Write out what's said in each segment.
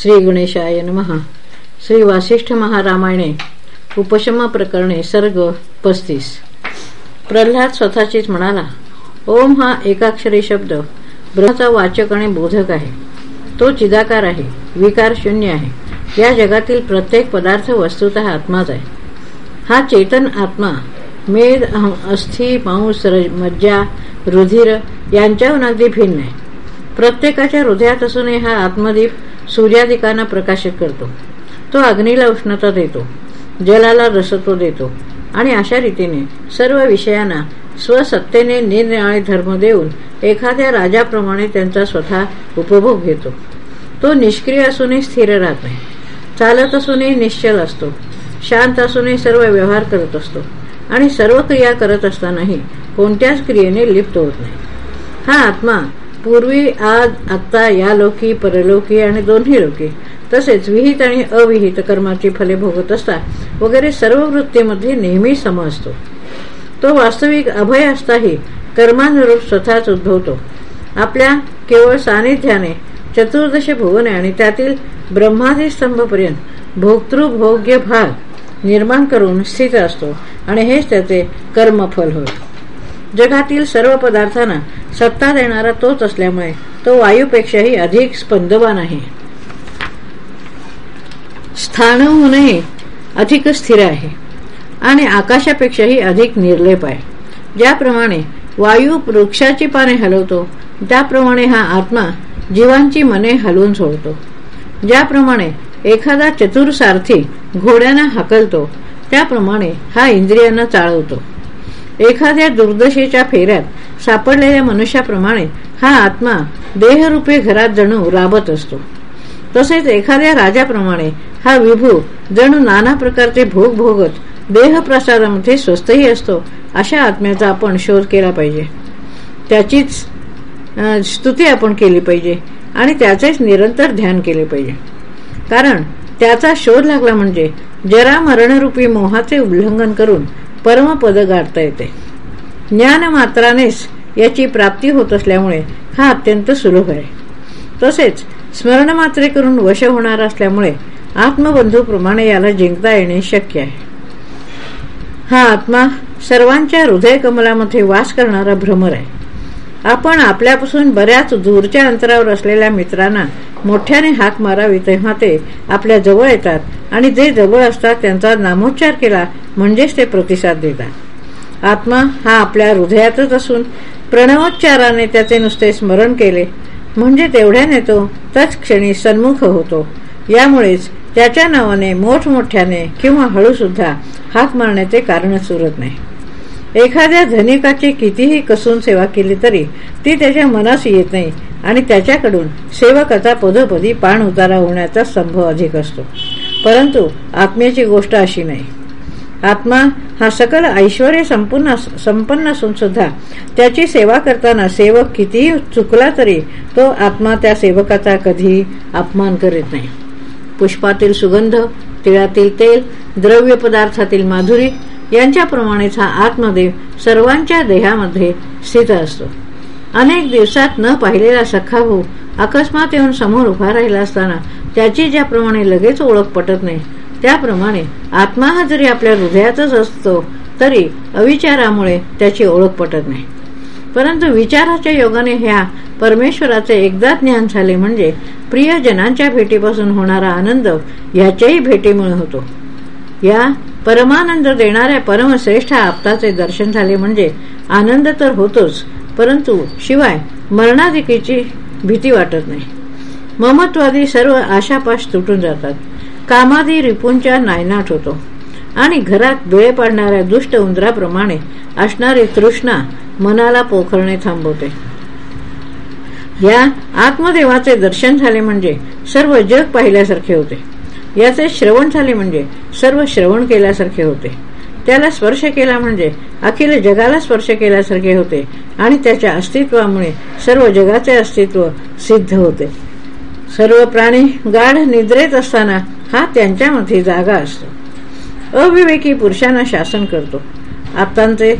श्री गणेशाय महा श्री वासिष्ठ महारामायणे उपशम प्रकरणे सर्ग पस्तीस. प्रल्हाद स्वतःचीच म्हणाला ओम हा एकाक्षरी शब्द ब्रह्माचा वाचक आणि बोधक आहे. तो चिदाकार आहे विकार शून्य आहे. या जगातील प्रत्येक पदार्थ वस्तुत आत्माच आहे. हा चेतन आत्मा मेद अस्थि मांस मज्जा रुधिर यांच्याहून अगदी भिन्न आहे. प्रत्येकाच्या हृदयात असूनही हा आत्मदीप सूर्यादिकांना प्रकाशित करतो. तो अग्नीला उष्णता देतो जलाला रसत्व देतो आणि अशा रीतीने सर्व विषयांना स्वसत्तेने निरनिराळे धर्म देऊन एखाद्या राजाप्रमाणे त्यांचा स्वतः उपभोग घेतो. तो निष्क्रिय असूनही स्थिर राहत नाही. चालत असूनही निश्चल असतो. शांत असूनही सर्व व्यवहार करत असतो. आणि सर्व क्रिया करत असतानाही कोणत्याच क्रियेने लिप्त होत नाही. हा आत्मा पूर्वी आज आत्ता या लोकी परलोकी आणि दोन्ही लोकी. तसेच विहित आणि अविहित कर्माची फले भोगत असता वगैरे सर्व वृत्तीमध्ये नेहमी सम असतो. तो वास्तविक अभय असताही कर्मानुरूप स्वतःच उद्भवतो. आपल्या केवळ सानिध्याने चतुर्दश भुवने आणि त्यातील ब्रह्मादी स्तंभपर्यंत भोक्तृभोग्य भाग निर्माण करून स्थित असतो. आणि हेच त्याचे कर्मफल होय. जगातील सर्व पदार्थांना सत्ता देणारा तोच असल्यामुळे तो वायूपेक्षाही अधिक स्पंदवान आहे. स्थानहूनही अधिक स्थिर आहे आणि आकाशापेक्षाही अधिक निर्लेप आहे. ज्याप्रमाणे वायू वृक्षाची पाने हलवतो त्याप्रमाणे हा आत्मा जीवांची मने हलवून सोडतो. ज्याप्रमाणे एखादा चतुर सारथी घोड्यांना हकलतो त्याप्रमाणे हा इंद्रियांना चाळवतो. एखाद्या दुर्दशेच्या फेऱ्यात सापडलेल्या मनुष्याप्रमाणे हा आत्मा देहरूपे घरात जणू राबत असतो. तसेच एखाद्या राजाप्रमाणे हा विभू जणू नाना प्रकारचे भोग भोगत देहप्रसादामध्ये स्वस्तही असतो अशा आत्म्याचा आपण शोध केला पाहिजे. त्याचीच स्तुती आपण केली पाहिजे आणि त्याचेच निरंतर ध्यान केले पाहिजे. कारण त्याचा शोध लागला म्हणजे जरा मरणरूपी मोहाचे उल्लंघन करून परमपद गाठता येते. ज्ञान मात्रानेच याची प्राप्ती होत असल्यामुळे हा अत्यंत सुलभ आहे. तसेच स्मरण मात्रे करून वश होणार असल्यामुळे आत्मबंधूप्रमाणे याला जिंकता येणे शक्य आहे. हा आत्मा सर्वांच्या हृदय कमलामध्ये वास करणारा भ्रमर आहे. आपण आपल्यापासून बऱ्याच दूरच्या अंतरावर असलेल्या मित्रांना मोठ्याने हाक मारावी तेव्हा ते आपल्या जवळ येतात आणि जे जवळ असतात त्यांचा नामोच्चार केला म्हणजेच ते प्रतिसाद देतात. आत्मा हा आपल्या हृदयातच असून प्रणवोच्चाराने त्याचे नुसते स्मरण केले. म्हणजे तेवढ्याने तो तच क्षणी सन्मुख होतो. यामुळेच त्याच्या नावाने मोठमोठ्याने किंवा हळूसुद्धा हाक मारण्याचे कारणच उरत नाही. एखाद्या धनिकाची कितीही कसून सेवा केली तरी ती त्याच्या मनास येत नाही आणि त्याच्याकडून सेवकाचा पदोपदी पाण उतारा होण्याचा संभव अधिक असतो. परंतु आत्म्याची गोष्ट अशी नाही. आत्मा हा सकल ऐश्वर संपूर्ण संपन्न असून सुद्धा त्याची सेवा करताना सेवक कितीही चुकला तरी तो आत्मा त्या सेवकाचा कधीही अपमान करीत नाही. पुष्पातील सुगंध तिळातील तेल द्रव्य पदार्थातील माधुरी यांच्याप्रमाणेच हा आत्मदेव सर्वांच्या देहामध्ये स्थित असतो. अनेक दिवसात न पाहिलेला सखा भाऊ अकस्मात येऊन समोर उभा राहिला असताना त्याची ज्याप्रमाणे लगेच ओळख पटत नाही त्याप्रमाणे आत्मा हा जरी आपल्या हृदयातच असतो तरी अविचारामुळे त्याची ओळख पटत नाही. परंतु विचाराच्या योगाने ह्या परमेश्वराचे एकदा ज्ञान झाले म्हणजे प्रियजनांच्या भेटीपासून होणारा आनंद याच्याही भेटीमुळे होतो. या परमानंद देणाऱ्या परमश्रेष्ठ आपताचे दर्शन झाले म्हणजे आनंद तर होतोच परंतु शिवाय मरणाधिकीची भीती वाटत नाही. ममत्वादी सर्व आशापाश तुटून जातात. कामादी रिपूंच्या नायनाट होतो. आणि घरात वेळ पाडणाऱ्या दुष्ट उंदराप्रमाणे असणारी तृष्णा मनाला पोखरणे थांबवते. या आत्मदेवाचे दर्शन झाले म्हणजे सर्व जग पाहिल्यासारखे होते. याचे श्रवण झाले म्हणजे सर्व श्रवण केल्यासारखे होते. त्याला स्पर्श केला म्हणजे अखिल जगाला स्पर्श केल्यासारखे होते आणि त्याच्या अस्तित्वामुळे सर्व जगाचे अस्तित्व सिद्ध होते. सर्व प्राणी गाढ निद्रेत असताना हा त्यांच्यामध्ये जागा असतो. अविवेकी पुरुषांना शासन करतो. आप्तांचे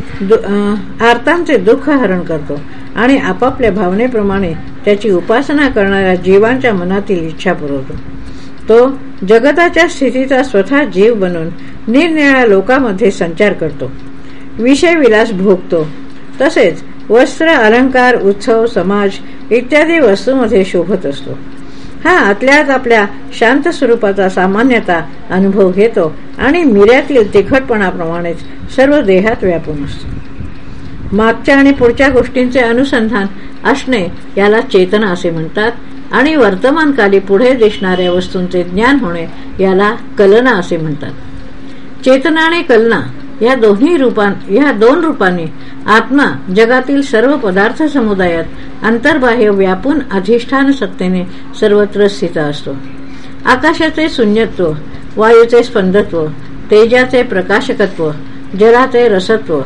आर्तांचे दुःख हरण करतो आणि आपापल्या भावनेप्रमाणे त्याची उपासना करणाऱ्या जीवांच्या मनातील इच्छा पुरवतो. तो जगताच्या स्थितीचा स्वतः जीव बनून निरनिळ्या लोकांमध्ये संचार करतो. विषय विलास भोगतो. तसेच वस्त्र अलंकार उत्सव समाज इत्यादी वस्तूमध्ये शोभत असतो. हा आतल्यात आपल्या शांत स्वरूपाचा सामान्यता अनुभव घेतो आणि मिऱ्यातील तिखटपणाप्रमाणेच सर्व देहात व्यापून असतो. मागच्या आणि पुढच्या गोष्टींचे अनुसंधान असणे याला चेतना असे म्हणतात. आणि वर्तमानकाली पुढे दिसणाऱ्या वस्तूंचे ज्ञान होणे याला कलना असे म्हणतात. चेतना आणि कलना या दोन्ही रूपां या दोन रूपांनी आत्मा जगातील सर्व पदार्थ समुदायात अंतर्बाह्य व्यापून अधिष्ठान सत्तेने सर्वत्र स्थित असतो. आकाशाचे शून्यत्व वायूचे स्पंदत्व तेजाचे प्रकाशकत्व जलाचे रसत्व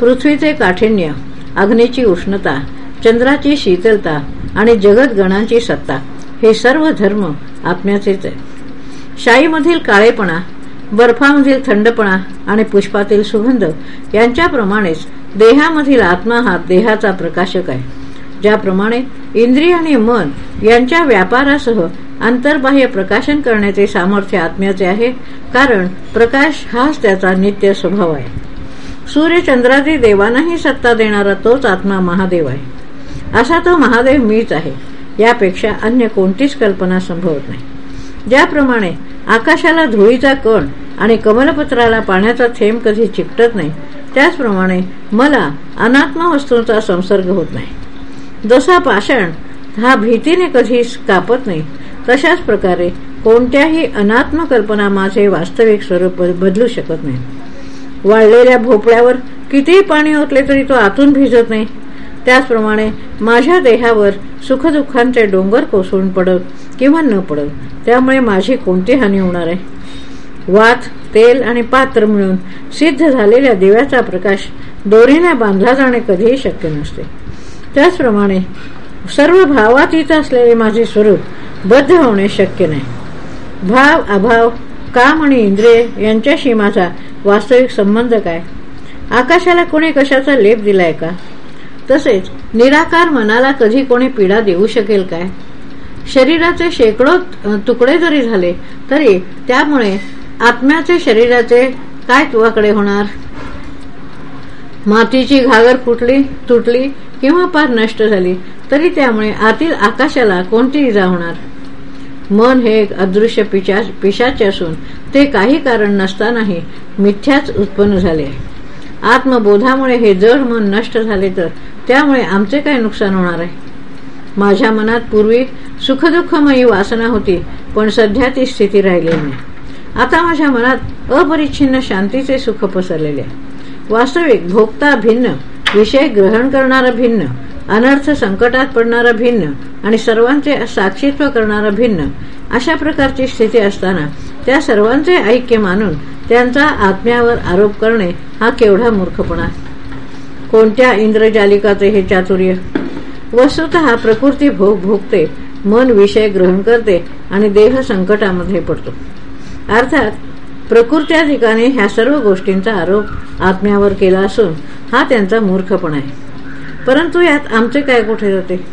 पृथ्वीचे काठिण्य अग्नीची उष्णता चंद्राची शीतलता आणि जगतगणांची सत्ता. हे सर्व धर्म आत्म्याचेच आहे शाईमधील काळेपणा बर्फामधील थंडपणा आणि पुष्पातील सुगंध यांच्याप्रमाणेच देहामधील आत्मा हा देहाचा प्रकाशक आहे. ज्याप्रमाणे इंद्रिय आणि मन यांच्या व्यापारासह अंतर्बाह्य प्रकाशन करण्याचे सामर्थ्य आत्म्याचे आहे कारण प्रकाश हाच त्याचा नित्य स्वभाव आहे. सूर्यचंद्रादी देवांनाही सत्ता देणारा तोच आत्मा महादेव आहे. असा तो महादेव मीच आहे. यापेक्षा अन्य कोणतीच कल्पना संभवत नाही. ज्याप्रमाणे आकाशाला धुळीचा कण आणि कमलपत्राला पाण्याचा थेंब कधी चिकटत नाही त्याचप्रमाणे मला अनात्म वस्तूंचा संसर्ग होत नाही. जसा पाषाण हा भीतीने कधी कापत नाही तशाच प्रकारे कोणत्याही अनात्म कल्पना माझे वास्तविक स्वरूप बदलू शकत नाही. वाळलेल्या भोपळ्यावर कितीही पाणी ओतले तरी तो आतून भिजत नाही त्याचप्रमाणे माझ्या देहावर सुखदुःखांचे डोंगर कोसळून पडत किंवा न पडत त्यामुळे माझी कोणती हानी होणार आहे? वात तेल आणि पात्र मिळून सिद्ध झालेल्या दिव्याचा प्रकाश दोरीने बांधला जाणे कधीही शक्य नसते. त्याचप्रमाणे सर्व भावातीत असलेले माझे स्वरूप बद्ध होणे शक्य नाही. भाव अभाव काम आणि इंद्रिय यांच्याशी माझा वास्तविक संबंध काय? आकाशाला कोणी कशाचा लेप दिलाय का? तसेच निराकार मनाला कधी कोणी पीडा देऊ शकेल काय? शरीराचे शेकडो तुकडे जरी झाले तरी त्यामुळे आत्म्याचे शरीराचे काय तुवाकडे होणार? मातीची घागर फुटली तुटली किंवा पार नष्ट झाली तरी त्यामुळे आतील आकाशाला कोणती इजा होणार? मन हे एक अदृश्य पिशाचे असून ते काही कारण नसतानाही मिथ्याच उत्पन्न झाले. आत्मबोधामुळे हे जड मन नष्ट झाले तर त्यामुळे आमचे काय नुकसान होणार आहे? माझ्या मनात पूर्वी सुखदुःखमयी वासना होती पण सध्या ती स्थिती राहिलेली नाही. आता माझ्या मनात अपरिच्छिन्न शांतीचे सुख पसरलेले वास्तविक भोगता भिन्न विषय ग्रहण करणारा भिन्न अनर्थ संकटात पडणारा भिन्न आणि सर्वांचे साक्षीत्व करणारा भिन्न अशा प्रकारची स्थिती असताना त्या सर्वांचे ऐक्य मानून त्यांचा आत्म्यावर आरोप करणे हा केवढा मूर्खपणा कोणत्या इंद्रजालिकाचे हे चातुर्य? वस्तुत प्रकृती भोग भोगते मन विषय ग्रहण करते आणि देह संकटामध्ये पडतो. अर्थात प्रकृत्याधिकाने ह्या सर्व गोष्टींचा आरोप आत्म्यावर केला असून हा त्यांचा मूर्खपणा आहे. परंतु यात आमचे काय कुठे जाते?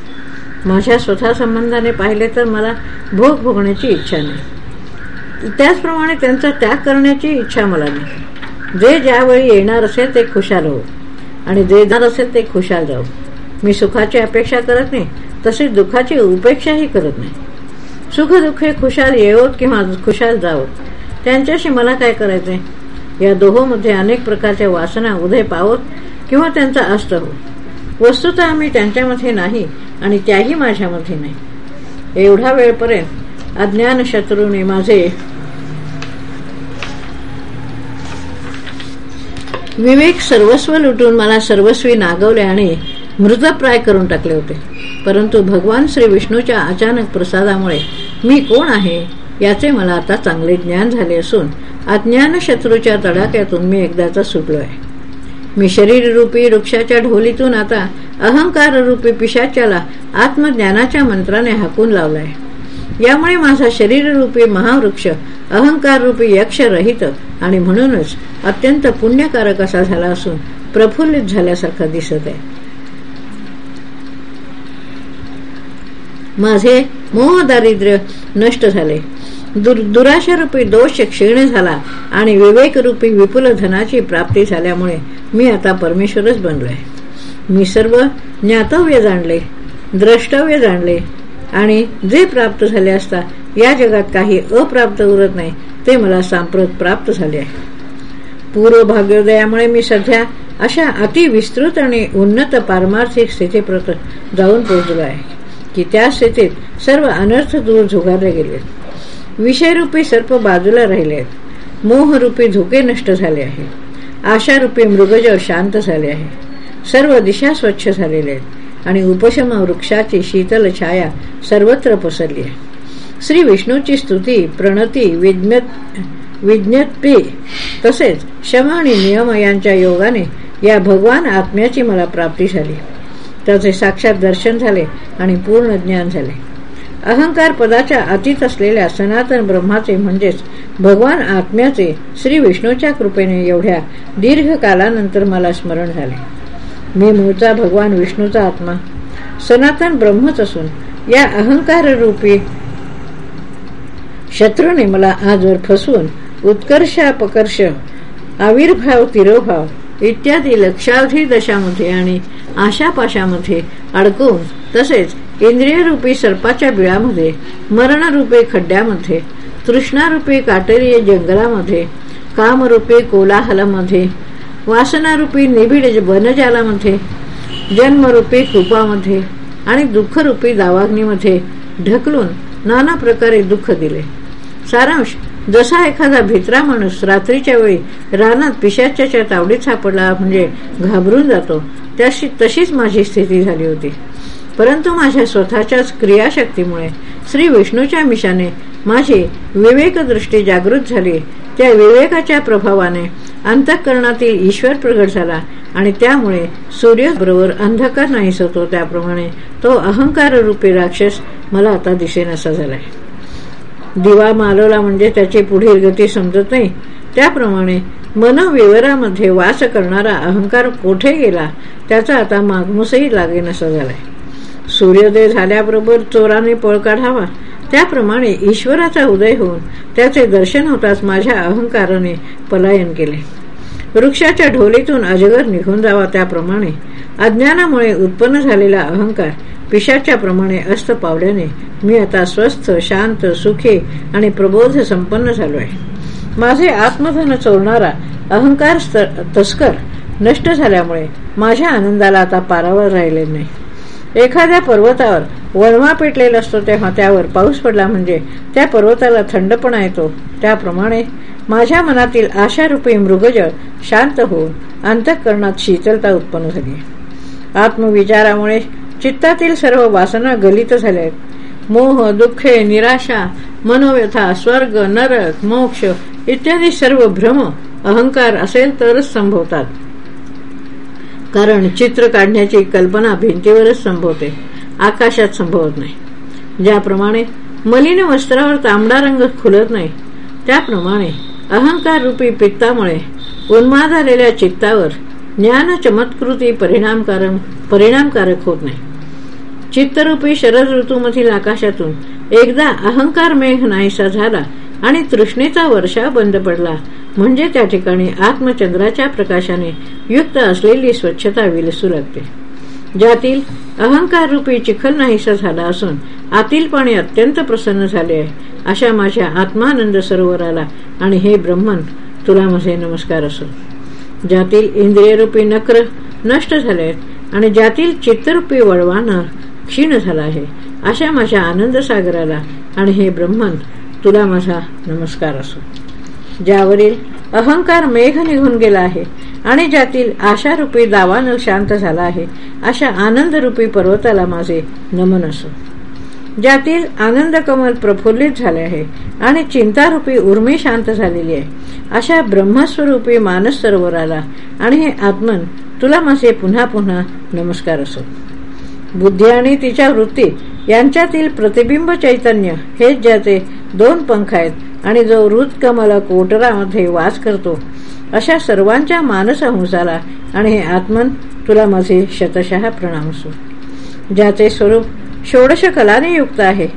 माझ्या स्वतः संबंधाने पाहिले तर मला भोग भोगण्याची इच्छा नाही. त्याचप्रमाणे त्यांचा त्याग करण्याची इच्छा मला नाही. जे ज्यावेळी येणार असेल ते खुशाल हो आणि जे असेल ते खुशाल जाऊ मी सुखाची अपेक्षा करत नाही तसेच दुःखाची उपेक्षाही करत नाही. सुख दुःखे खुशाल येवोत किंवा खुशाल जावोत त्यांच्याशी मला काय करायचे या दोहोमध्ये अनेक प्रकारच्या वासना उदय पावत किंवा त्यांचा अस्त हो वस्तुतः मी त्यांच्यामध्ये नाही आणि त्याही माझ्यामध्ये नाही. एवढा वेळपर्यंत अज्ञान शत्रूने माझे विवेक सर्वस्व लुटून मला सर्वस्वी नागवले आणि मृतप्राय करून टाकले होते. परंतु भगवान श्री विष्णूच्या अचानक प्रसादामुळे मी कोण आहे याचे मला आता चांगले ज्ञान झाले असून अज्ञान शत्रूच्या तडाक्यातून मी एकदाचा सुटलो आहे मी शरीर रूपी वृक्षाच्या ढोलीतून आता अहंकार रूपी पिशाच्याला आत्मज्ञानाच्या मंत्राने हाकून लावलाय. यामुळे माझा शरीर रूपी महावृक्ष अहंकार रूपी यक्ष रहित आणि म्हणूनच अत्यंत पुण्यकारक असा झाला असून प्रफुल्लित झाल्यासारखा दिसत आहे. माझे मोह दारिद्र्य नष्ट झाले. दुराशारूपी दोष क्षीण झाला आणि विवेकरूपी विपुल धनाची प्राप्ती झाल्यामुळे मी आता परमेश्वरच बनलोय मी सर्व ज्ञातव्य जाणले द्रष्टव्य जाणले आणि जे प्राप्त झाले असता या जगात काही अप्राप्त उरत नाही ते मला सांप्रत प्राप्त झाले आहे. पूर्व भाग्योदयामुळे मी सध्या अशा अतिविस्तृत आणि उन्नत पारमार्थिक स्थितीप्रत जाऊन पोहोचलो आहे की त्या स्थितीत सर्व अनर्थ दूर झुगारले गेले विषयरूपी सर्प बाजूला राहिले आहेत. मोहरूपी धुके नष्ट झाले आहे. आशारूपी मृगजळ शांत झाले आहे. सर्व दिशा स्वच्छ झालेले आहेत आणि उपशम वृक्षाची शीतल छाया सर्वत्र पसरली आहे. श्री विष्णूची स्तुती प्रणती विज्ञप्ती तसेच शम आणि नियम यांच्या योगाने या भगवान आत्म्याची मला प्राप्ती झाली. त्याचे साक्षात दर्शन झाले आणि पूर्ण ज्ञान झाले. अहंकार पदाच्या अतीत असलेल्या सनातन ब्रह्माचे म्हणजेच भगवान आत्म्याचे श्री विष्णूच्या कृपेने एवढ्या दीर्घ कालानंतर मला स्मरण झाले. मी मूळचा भगवान विष्णूचा आत्मा सनातन ब्रह्मच असून या अहंकार रूपी शत्रूने मला आजवर फसवून उत्कर्ष अपकर्ष आविर्भाव तिरोभाव इत्यादी लक्षावधी दशामध्ये आणि आशापाशामध्ये अडकवून तसेच इंद्रियरूपी सर्पाच्या बिळामध्ये मरणरूपे खड्ड्यामध्ये तृष्णारूपी काटेरी जंगलामध्ये कामरूपे कोलाहलामध्ये वासनारूपी निबिड वनजालामध्ये जन्मरूपी कृपामध्ये आणि दुःखरूपी दावाग्नीमध्ये ढकलून नाना प्रकारे दुःख दिले. सारांश जसा एखादा भित्रा माणूस रात्रीच्या वेळी रानात पिशाच्याच्या तावडीत सापडला म्हणजे घाबरून जातो त्याशी तशीच माझी स्थिती झाली होती. परंतु माझ्या स्वतःच्याच क्रियाशक्तीमुळे श्री विष्णूच्या मिशाने माझी विवेकदृष्टी जागृत झाली. त्या विवेकाच्या प्रभावाने अंतःकरणातील ईश्वर प्रगट झाला आणि त्यामुळे सूर्यबरोबर अंधकार नाही होतो त्याप्रमाणे तो अहंकार रूपी राक्षस मला आता दिसेनासा झालाय. दिवा मालवला म्हणजे त्याची पुढील गती समजत नाही. त्याप्रमाणे मनविवरामध्ये वास करणारा अहंकार कोठे गेला त्याचा आता मागमूसही लागेनसा झालाय. सूर्योदय झाल्याबरोबर चोराने पळ काढावा. त्याप्रमाणे ईश्वराचा उदय होऊन त्याचे दर्शन होताच माझ्या अहंकाराने पलायन केले. वृक्षाच्या ढोलीतून अजगर निघून जावा त्याप्रमाणे अज्ञानामुळे उत्पन्न झालेला अहंकार पिशाच्या प्रमाणे अस्त पावल्याने मी आता स्वस्थ शांत सुखी आणि प्रबोध संपन्न झालो आहे. माझे आत्मधन चोरणारा अहंकार तस्कर नष्ट झाल्यामुळे माझ्या आनंदाला आता पारावर राहिले नाही. एखाद्या पर्वतावर वणवा पेटलेला असतो तेव्हा त्यावर पाऊस पडला म्हणजे त्या पर्वताला थंडपणा येतो. त्याप्रमाणे माझ्या मनातील आशारूपी मृगजळ शांत होऊन अंतःकरणात शीतलता उत्पन्न झाली. आत्मविचारामुळे चित्तातील सर्व वासना गलित झाल्या. आहेत मोह दुःखे निराशा मनोव्यथा स्वर्ग नरक मोक्ष इत्यादी सर्व भ्रम अहंकार असेल तरच संभवतात. कारण चित्र काढण्याची कल्पना भिंतीवरच संभवते. आकाशात संभवत नाही. ज्याप्रमाणे मलिन वस्त्रावर तांबडा रंग खुलत नाही त्याप्रमाणे अहंकार रूपी पित्तामुळे उन्माद आलेल्या चित्तावर ज्ञान चमत्कृती परिणामकारक परिणामकारक होत नाही. चित्तरूपी शरद ऋतूमधील आकाशातून एकदा अहंकार मेघ नाहीसा झाला आणि तृष्णेचा वर्षा बंद पडला. म्हणजे त्या ठिकाणी आत्मचंद्राच्या प्रकाशाने युक्त असलेली स्वच्छता विलसू लागते ज्यातील अहंकार रूपी चिखल नाहीसा झाला असून आतील पाणी अत्यंत प्रसन्न झाले आहे अशा माझ्या आत्मानंद सरोवराला आणि हे ब्रह्मन तुला माझे नमस्कार असो. ज्यातील इंद्रियरूपी नक्र नष्ट झाले आहेत आणि ज्यातील चित्तरूपी वळवाना क्षीण झाला आहे. अशा माझ्या आनंद सागराला आणि हे ब्रह्मन तुला माझा नमस्कार असो. ज्यावरील अहंकार मेघ निघून गेला आहे आणि ज्यातील आशारूपी दावानल शांत झाला आहे अशा आनंदरूपी पर्वताला माझे नमन असो. ज्यातील आनंद कमल प्रफुल्लित झाले आहे आणि चिंतारूपी उर्मी शांत झालेली आहे. अशा ब्रह्मस्वरूपी मानस सरोवराला आणि हे आत्मन तुला माझे पुन्हा पुन्हा नमस्कार असो. बुद्धी आणि तिच्या वृत्ती यांच्यातील प्रतिबिंब चैतन्य हेच ज्याचे दोन पंख आहेत आणि जो कमला कोटरामध्ये वास करतो अशा सर्वांच्या मानसहंसाला आणि हे आत्मन तुला माझे शतशः प्रणाम असो. ज्याचे स्वरूप षोडश कलाने युक्त आहे.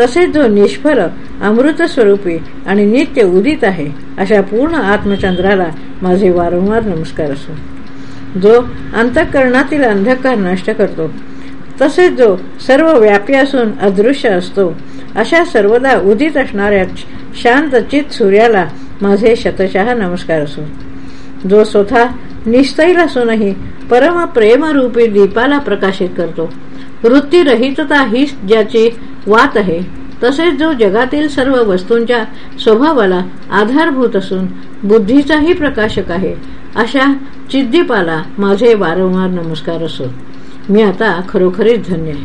तसेच जो निष्फल अमृत स्वरूपी आणि नित्य उदित आहे अशा पूर्ण आत्मचंद्राला माझे वारंवार नमस्कार असो. जो अंतःकरणातील अंधकार नष्ट करतो तसेच जो सर्व व्यापी असून अदृश्य असतो अशा सर्वदा उदित असणाऱ्या शांत चित सूर्याला माझे शतशः नमस्कार असो. जो स्वतः निस्तैल असूनही परम प्रेमरूपी दीपाला प्रकाशित करतो. वृत्तीरहितता ही ज्याची वात आहे तसेच जो जगातील सर्व वस्तूंच्या स्वभावाला आधारभूत असून बुद्धीचाही प्रकाशक आहे अशा चिद्दीपाला माझे वारंवार नमस्कार असो. मी आता खरोखरीच धन्य आहे.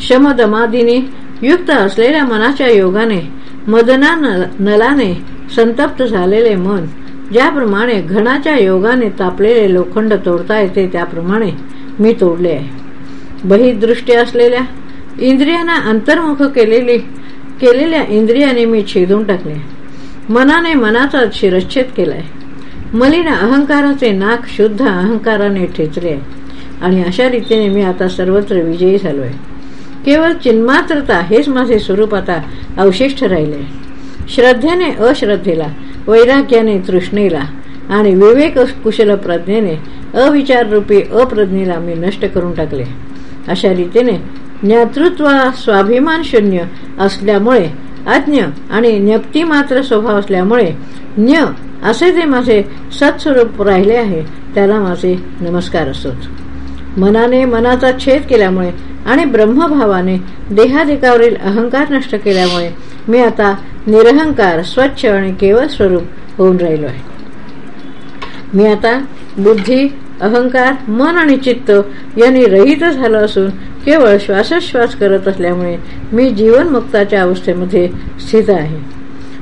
शमदमादिनी युक्त असलेल्या मनाच्या योगाने मदना नलाने संतप्त झालेले मन ज्याप्रमाणे घणाच्या योगाने तापलेले लोखंड तोडता येते त्याप्रमाणे मी तोडले आहे. बहिदृष्टी असलेल्या इंद्रियांना अंतर्मुख केलेली केलेल्या इंद्रियाने मी छेदून टाकले. मनाने मनाचा शिरच्छेद केलाय. मलिन अहंकाराचे नाक शुद्ध अहंकाराने ठेचले आणि अशा रीतीने मी आता सर्वत्र विजयी झालोय. केवळ चिन्मात्रता हेच माझे स्वरूप आता अवशिष्ट राहिले. श्रद्धेने अश्रद्धेला वैराग्याने तृष्णेला आणि विवेक कुशल प्रज्ञेने अविचार रूपी अप्रज्ञेला मी नष्ट करून टाकले. अशा रीतीने ज्ञातृत्व स्वाभिमान शून्य असल्यामुळे अज्ञ आणि ज्ञप्ती मात्र स्वभाव असल्यामुळे ज्ञ असे जे माझे सत्स्वरूप राहिले आहे त्याला माझे नमस्कार असोत. मनाने मनाचा छेद केल्यामुळे आणि ब्रह्मभावाने देहाधिकावरील अहंकार नष्ट केल्यामुळे मी आता निरहंकार स्वच्छ आणि केवळ स्वरूप होऊन राहिलो आहे. मी आता बुद्धी अहंकार मन आणि चित्त यांनी रहित झालं असून केवळ श्वासोश्वास करत असल्यामुळे मी जीवनमुक्ताच्या अवस्थेमध्ये स्थित आहे.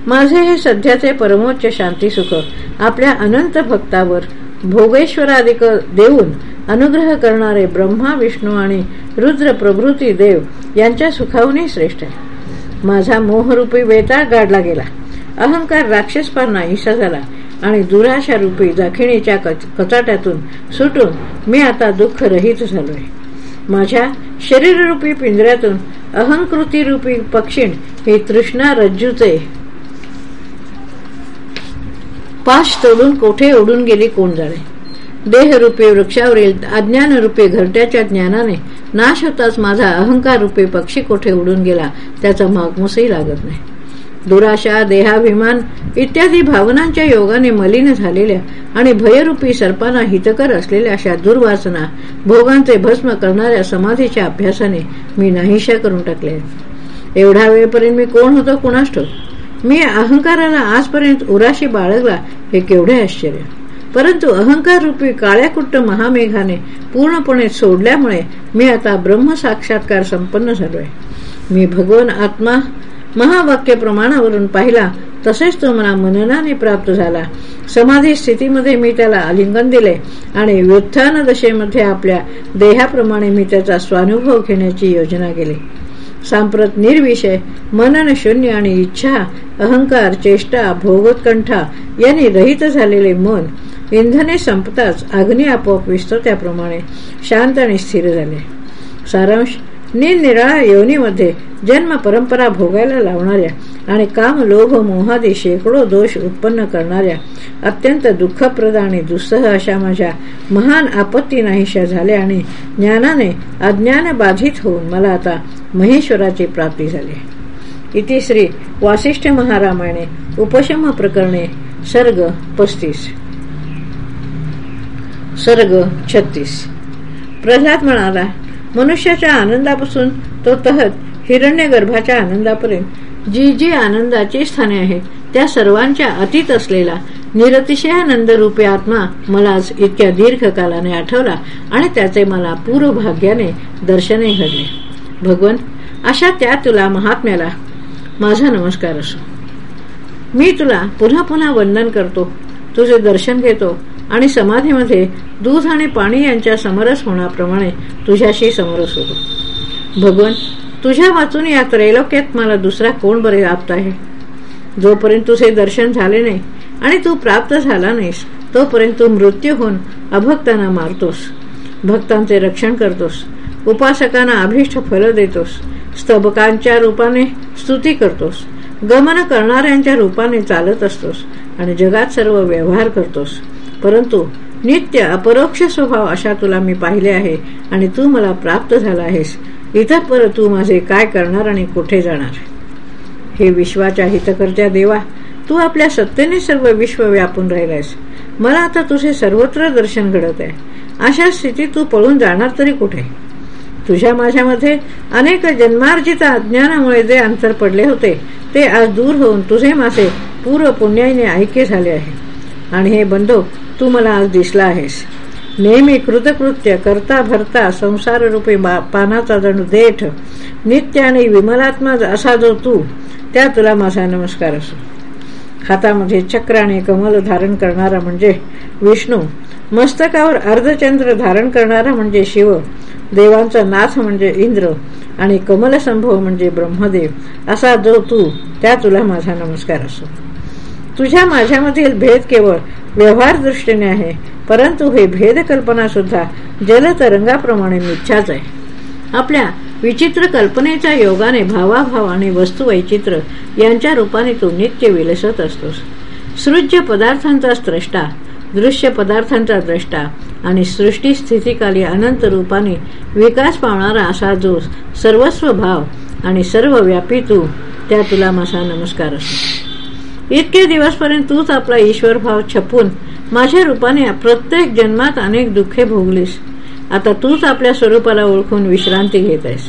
माझे हे सध्याचे परमोच्च शांती सुख आपल्या अनंत भक्तावर भोगेश्वराधिक देऊन अनुग्रह करणारे ब्रह्मा विष्णू आणि रुद्र प्रभृती देव यांच्या सुखावूनही श्रेष्ठ आहे. माझा मोहरूपी वेताळ गाडला गेला. अहंकार राक्षसपार नाहीसा झाला आणि दुराशा रूपी दाखिणीच्या कचाट्यातून सुटून मी आता दुःख रहित झालोय. माझ्या शरीररूपी पिंजऱ्यातून अहंकृती रूपी पक्षीण हे तृष्णा रज्जूचे पाश तोडून कोठे ओढून गेली कोण जाणे? देहरूपी वृक्षावरील अज्ञानरूपे घरट्याच्या ज्ञानाने नाश होताच माझा अहंकार रूपे पक्षी कोठे उडून गेला त्याचा मागमूसही लागत नाही. दुराशा देहाभिमान इत्यादी भावनांच्या योगाने मलिन झालेल्या आणि भयरूपी सर्पांना हितकर असलेल्या अशा दुर्वासना भोगांचे भस्म करणाऱ्या समाधीच्या अभ्यासाने मी नाहीशा करून टाकले. एवढा वेळपर्यंत मी कोण होतो कुणाष्ट मी अहंकाराला आजपर्यंत उराशी बाळगला हे केवढे आश्चर्य! परंतु अहंकार रूपी काळ्याकुट्ट महामेघाने पूर्णपणे सोडल्यामुळे मी आता ब्रह्म साक्षात्कार संपन्न झालोय. मी भगवान आत्मा महावाक्य प्रमाणावरून पाहिला तसेच तो मला मननाने प्राप्त झाला. समाधी स्थितीमध्ये मी त्याला आलिंगन दिले आणि व्युत्थान दशेमध्ये आपल्या देहाप्रमाणे मी त्याचा स्वानुभव घेण्याची योजना केली. सांप्रत निर्विषय मनन शून्य आणि इच्छा अहंकार चेष्टा भोगोत्कंठा यांनी रहित झालेले मन इंधने संपताच अग्नी आपोआप विसतो त्याप्रमाणे शांत आणि स्थिर झाले. सारांश निरनिराळ्या योनीमध्ये जन्म परंपरा भोगायला लावणाऱ्या आणि काम लोभ मोहादी शेकडो दोष उत्पन्न करणाऱ्या अत्यंत दुःखप्रद आणि दुस्सह अशा माझ्या महान आपत्ती नाहीशा झाल्या आणि ज्ञानाने अज्ञान बाधित होऊन मला आता महेश्वराची प्राप्ती झाली. इति श्री वासिष्ठ महारामायणे उपशम प्रकरणे सर्ग पस्तीस. सर्ग छत्तीस. प्रल्हाद म्हणाला मनुष्याच्या आनंदापासून तो तहत हिरण्य गर्भाच्या आनंदापर्यंत जी जी आनंदाची स्थाने आहेत त्या सर्वांच्या अतीत असलेला निरतिशयानंद रूपे आत्मा मला इतक्या दीर्घ कालाने आठवला आणि त्याचे मला पूर्व भाग्याने दर्शने घडले. भगवन अशा त्या तुला महात्म्याला माझा नमस्कार असो. मी तुला पुन्हा पुन्हा वंदन करतो. तुझे दर्शन घेतो. आणि समाधीमध्ये दूध आणि पाणी यांच्या समरस होण्याप्रमाणे तुझ्याशी समरस होतो. भगवन तुझ्या वाचून या त्रैलोक्यात मला दुसरा कोण बरे प्राप्त आहे? जोपर्यंत तुझे दर्शन झाले नाही आणि तू प्राप्त झाला नाहीस तोपर्यंत तू मृत्यू होऊन अभक्तांना मारतोस भक्तांचे रक्षण करतोस उपासकांना अभिष्ट फल देतोस स्तबकांच्या रूपाने स्तुती करतोस गमन करणाऱ्यांच्या रूपाने चालत असतोस आणि जगात सर्व व्यवहार करतोस. परंतु नित्य अपरोक्ष स्वभाव अशा तुला मी पाहिले आहे आणि तू मला प्राप्त झाला आहेस. इतर पर तू माझे काय करणार आणि कुठे जाणार? हे विश्वाच्या हितकर्त्या देवा तू आपल्या सत्तेने सर्व विश्व व्यापून राहिलायस. मला आता तुझे सर्वत्र दर्शन घडत आहे. अशा स्थितीत तू पळून जाणार तरी कुठे? तुझ्या माझ्यामध्ये अनेक जन्मार्जित अज्ञानामुळे जे अंतर पडले होते ते आज दूर होऊन तुझे मासे पूर्व पुण्याने ऐक्य झाले आहे. आणि हे बंधो तू मला आज दिसला आहेस. नेहमी कृतकृत्य करता भरता संसार रूपी पानाचा जणू देठ नित्य आणि विमलात्मा असा जो तू त्या तुला माझा नमस्कार असो. हातामध्ये चक्र आणि कमल धारण करणारा म्हणजे विष्णू मस्तकावर अर्धचंद्र धारण करणारा म्हणजे शिव देवांचा नाथ म्हणजे इंद्र आणि कमलसंभव म्हणजे ब्रह्मदेव असा जो तू त्या तुला माझा नमस्कार असो. तुझ्या माझ्यामधील भेद केवळ व्यवहार दृष्टीने आहे परंतु हे भेद कल्पना सुद्धा जलतरंगाप्रमाणे मिथ्याच आहे. आपल्या विचित्र कल्पनेच्या योगाने भावाभाव आणि वस्तू वैचित्र यांच्या रूपाने तू नित्य विलसत असतोस. सृज्य पदार्थांचा स्रष्टा दृश्य पदार्थांचा द्रष्टा आणि सृष्टी स्थितीकाली अनंत रूपाने विकास पावणारा असा जो सर्वस्व भाव आणि सर्व व्यापी तू त्या तुला माझा नमस्कार असतो. इतके दिवसपर्यंत तूच आपला ईश्वर भाव छपून माझ्या रूपाने प्रत्येक जन्मात अनेक दुःखे भोगलीस. आता तूच आपल्या स्वरूपाला ओळखून विश्रांती घेत आहेस.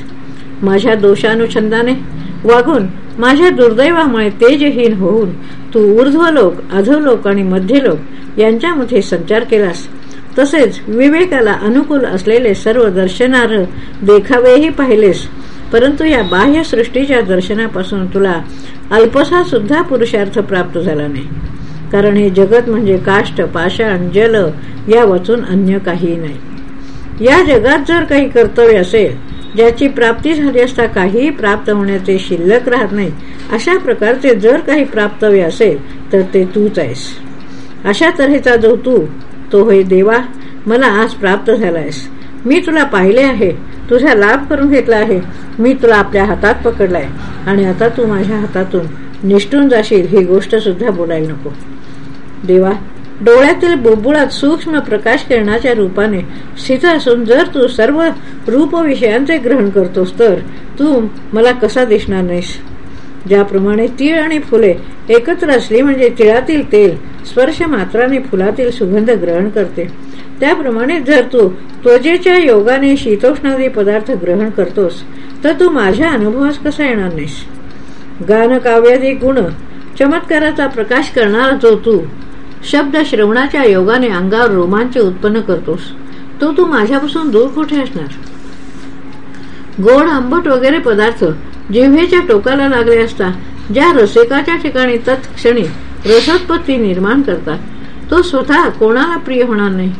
माझ्या दोषानुछंदाने वागून माझ्या दुर्दैवामुळे तेजहीन होऊन तू ऊर्ध्व लोक अधोलोक आणि मध्यलोक यांच्यामध्ये संचार केलास. तसेच विवेकाला अनुकूल असलेले सर्व दर्शनार्ह देखावेही पाहिलेस. परंतु या बाह्य सृष्टीच्या दर्शनापासून तुला अल्पसा सुद्धा पुरुषार्थ प्राप्त झाला नाही. कारण हे जगत म्हणजे काष्ट पाषाण जल या वाचून अन्य काहीही नाही. या जगात जर काही कर्तव्य असेल ज्याची प्राप्ती झाली असता काहीही प्राप्त होण्याचे शिल्लक राहत नाही अशा प्रकारचे जर काही प्राप्तव्य असेल तर ते तूच आहेस. अशा तऱ्हेचा जो तू तो होय देवा मला आज प्राप्त झालायस. मी तुला पाहिले आहे. तुझा लाभ करून घेतला आहे. मी तुला आपल्या हातात पकडलाय. आणि आता तू माझ्या हातातून निष्ठून जाशील ही गोष्ट सुद्धा बोलायला नको. देवा डोळ्यातील बुबुळात सूक्ष्म प्रकाश किरणाच्या रूपाने स्थित असून जर तू सर्व रूप विषयांचे ग्रहण करतोस तर तू मला कसा दिसणार नाहीस? ज्याप्रमाणे तीळ आणि फुले एकत्र असली म्हणजे तिळातील तेल स्पर्श मात्राने फुलातील सुगंध ग्रहण करते. त्याप्रमाणे जर तू त्वजेच्या योगाने शीतोष्णादी पदार्थ ग्रहण करतोस तर तू माझ्या अनुभवास कसा येणार नाहीस? गान काव्यादी गुण चमत्काराचा प्रकाश करणारा जो तू शब्द श्रवणाच्या योगाने अंगावर रोमांच उत्पन्न करतोस तो तू माझ्यापासून दूर कुठे असणार? गोड आंबट वगैरे पदार्थ जिव्हेच्या टोकाला लागले असता ज्या रसिकाच्या ठिकाणी तत्क्षणी रसोत्पत्ती निर्माण करतात. तो स्वतः कोणाला प्रिय होणार नाही?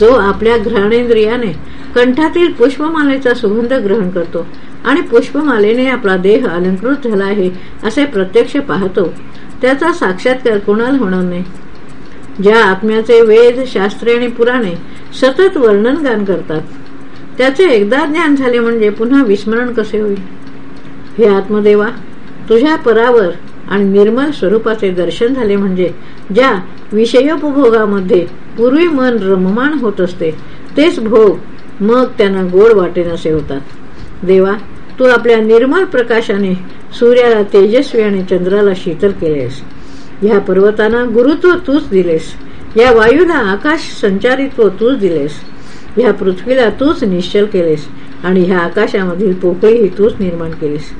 जो आपल्या घ्राणेंद्रियाने कंठातील पुष्पमालेचा सुगंध ग्रहण करतो आणि पुष्पमालेने आपला देह अलंकृत झाला आहे असे प्रत्यक्ष पाहतो त्याचा साक्षात्कार कोणाला होणार नाही? ज्या आत्म्याचे वेद शास्त्रे आणि पुराणे सतत वर्णनगान करतात त्याचे एकदा ज्ञान झाले म्हणजे पुन्हा विस्मरण कसे होईल? हे आत्मदेवा तुझ्या परावर आणि निर्मल स्वरूपाचे दर्शन झाले म्हणजे ज्या विषयोपभोगामध्ये पूर्वी मन रममाण होत असते तेच भोग मग त्यांना गोड वाटेनसे होतात. देवा तू आपल्या निर्मल प्रकाशाने सूर्याला तेजस्वी आणि चंद्राला शीतल केलेस. ह्या पर्वतांना गुरुत्व तूच दिलेस. या वायूला आकाश संचारित्व तूच दिलेस. ह्या पृथ्वीला तूच निश्चल केलेस. आणि ह्या आकाशामधील पोकळीही तूच निर्माण केलीस.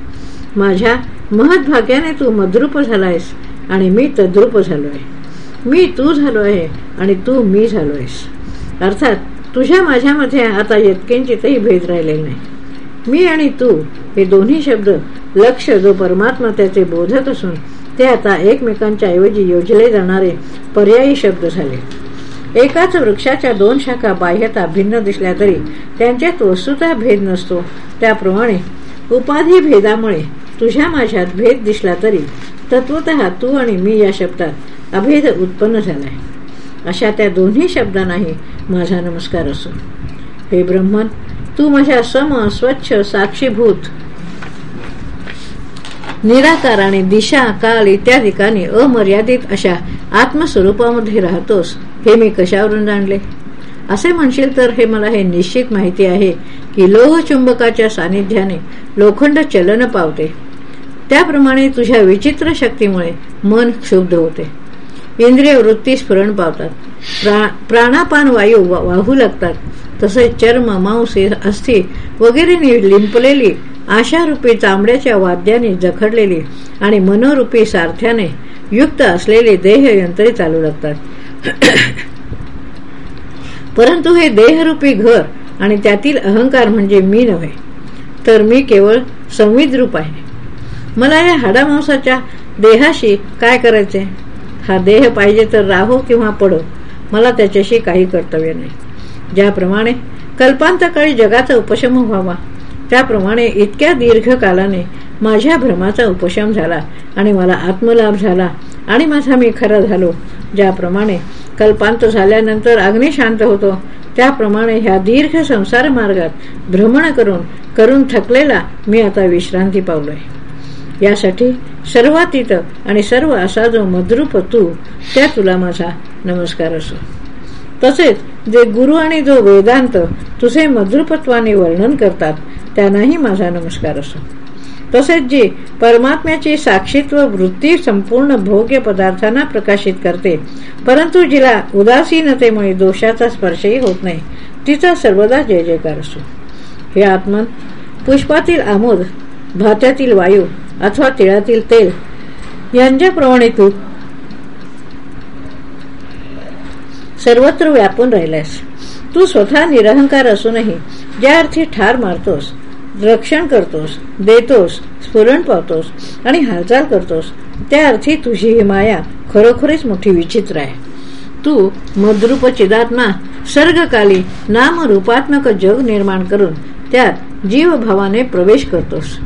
माझ्या महत्भाग्याने तू मद्रूप झालायस आणि मी तद्रूप झालो आहे मी तू झालो आहे आणि तू मी झालो आहेस अर्थात तुझ्या माझ्यामध्ये आता यत्किंचितही भेद राहिलेला नाही. मी आणि तू हे दोन्ही शब्द लक्ष जो परमात्मा त्याचे बोधत असून ते आता एकमेकांच्या ऐवजी योजले जाणारे पर्यायी शब्द झाले. एकाच वृक्षाच्या दोन शाखा बाह्यता भिन्न दिसल्या तरी त्यांच्यात वस्तुता भेद नसतो. त्याप्रमाणे उपाधी भेदामुळे तुझ्या माझ्यात भेद दिसला तरी तत्वत तू आणि मी या शब्दात अभेद उत्पन्न झालाय. अशा त्या दोन्ही शब्दांनाही माझा नमस्कार असो. हे ब्रह्मन तू माझ्या सम स्वच्छ साक्षीभूत निराकाराने दिशा काल इत्यादिकांनी अमर्यादित अशा आत्मस्वरूपामध्ये राहतोस हे मी कशावरून जाणले? असे म्हणशील तर हे मला हे निश्चित माहिती आहे की लोह चुंबकाच्या सानिध्याने लोखंड चलन पावते. त्याप्रमाणे तुझ्या विचित्र शक्तीमुळे मन क्षुब्ध होते. इंद्रिय वृत्ती स्फुरण पावतात. प्राणापान वायू वाहू लागतात. तसेच चर्म मांस अस्थि वगैरे लिंपलेली आशारूपी तांबड्याच्या वाद्याने जखडलेली आणि मनोरूपी सारथ्याने युक्त असलेले देह यंत्रे चालू लागतात. परंतु हे देहरूपी घर आणि त्यातील अहंकार म्हणजे मी नव्हे तर मी केवळ संविद्रूप आहे. मला या हाडामांसाच्या देहाशी काय करायचे? हा देह पाहिजे तर राहो किंवा पडो मला त्याच्याशी काही कर्तव्य नाही. ज्याप्रमाणे कल्पांतकाळी जगाचा उपशम व्हावा त्याप्रमाणे इतक्या दीर्घ कालाने माझ्या भ्रमाचा उपशम झाला आणि मला आत्मलाभ झाला आणि माझा मी खरा झालो ज्याप्रमाणे कल्पांत झाल्यानंतर अग्नी शांत होतो त्याप्रमाणे ह्या दीर्घ संसार मार्गात भ्रमण करून करून थकलेला मी आता विश्रांती पावलोय. यासाठी सर्वातीत आणि सर्व असा जो मद्रुप तू त्या तुला माझा नमस्कार असो. तसेच जे गुरु आणि जो वेदांत तुझे मद्रुपत्वाने वर्णन करतात त्यांनाही माझा नमस्कार असो. तसेच जी परमात्म्याची साक्षीत्व वृत्ती संपूर्ण भोग्य पदार्थांना प्रकाशित करते. परंतु जिला उदासीनतेमुळे दोषाचा स्पर्शही होत नाही. तिचा सर्वदा जय जयकार असो. हे आत्मन पुष्पातील आमोद भात्यातील वायू अथवा तिळातील तेल यांच्याप्रमाणे तू सर्वत्र व्यापून राहिल्यास. तू स्वतः निरहंकार असूनही ज्या अर्थी ठार मारतोस रक्षण करतोस देतोस स्फुरण पावतोस आणि हालचाल करतोस त्या अर्थी तुझी ही माया खरोखरीच मोठी विचित्र आहे. तू मद्रूप चिदात्मा सर्गकाली नामरूपात्मक जग निर्माण करून त्यात जीवभावाने प्रवेश करतोस.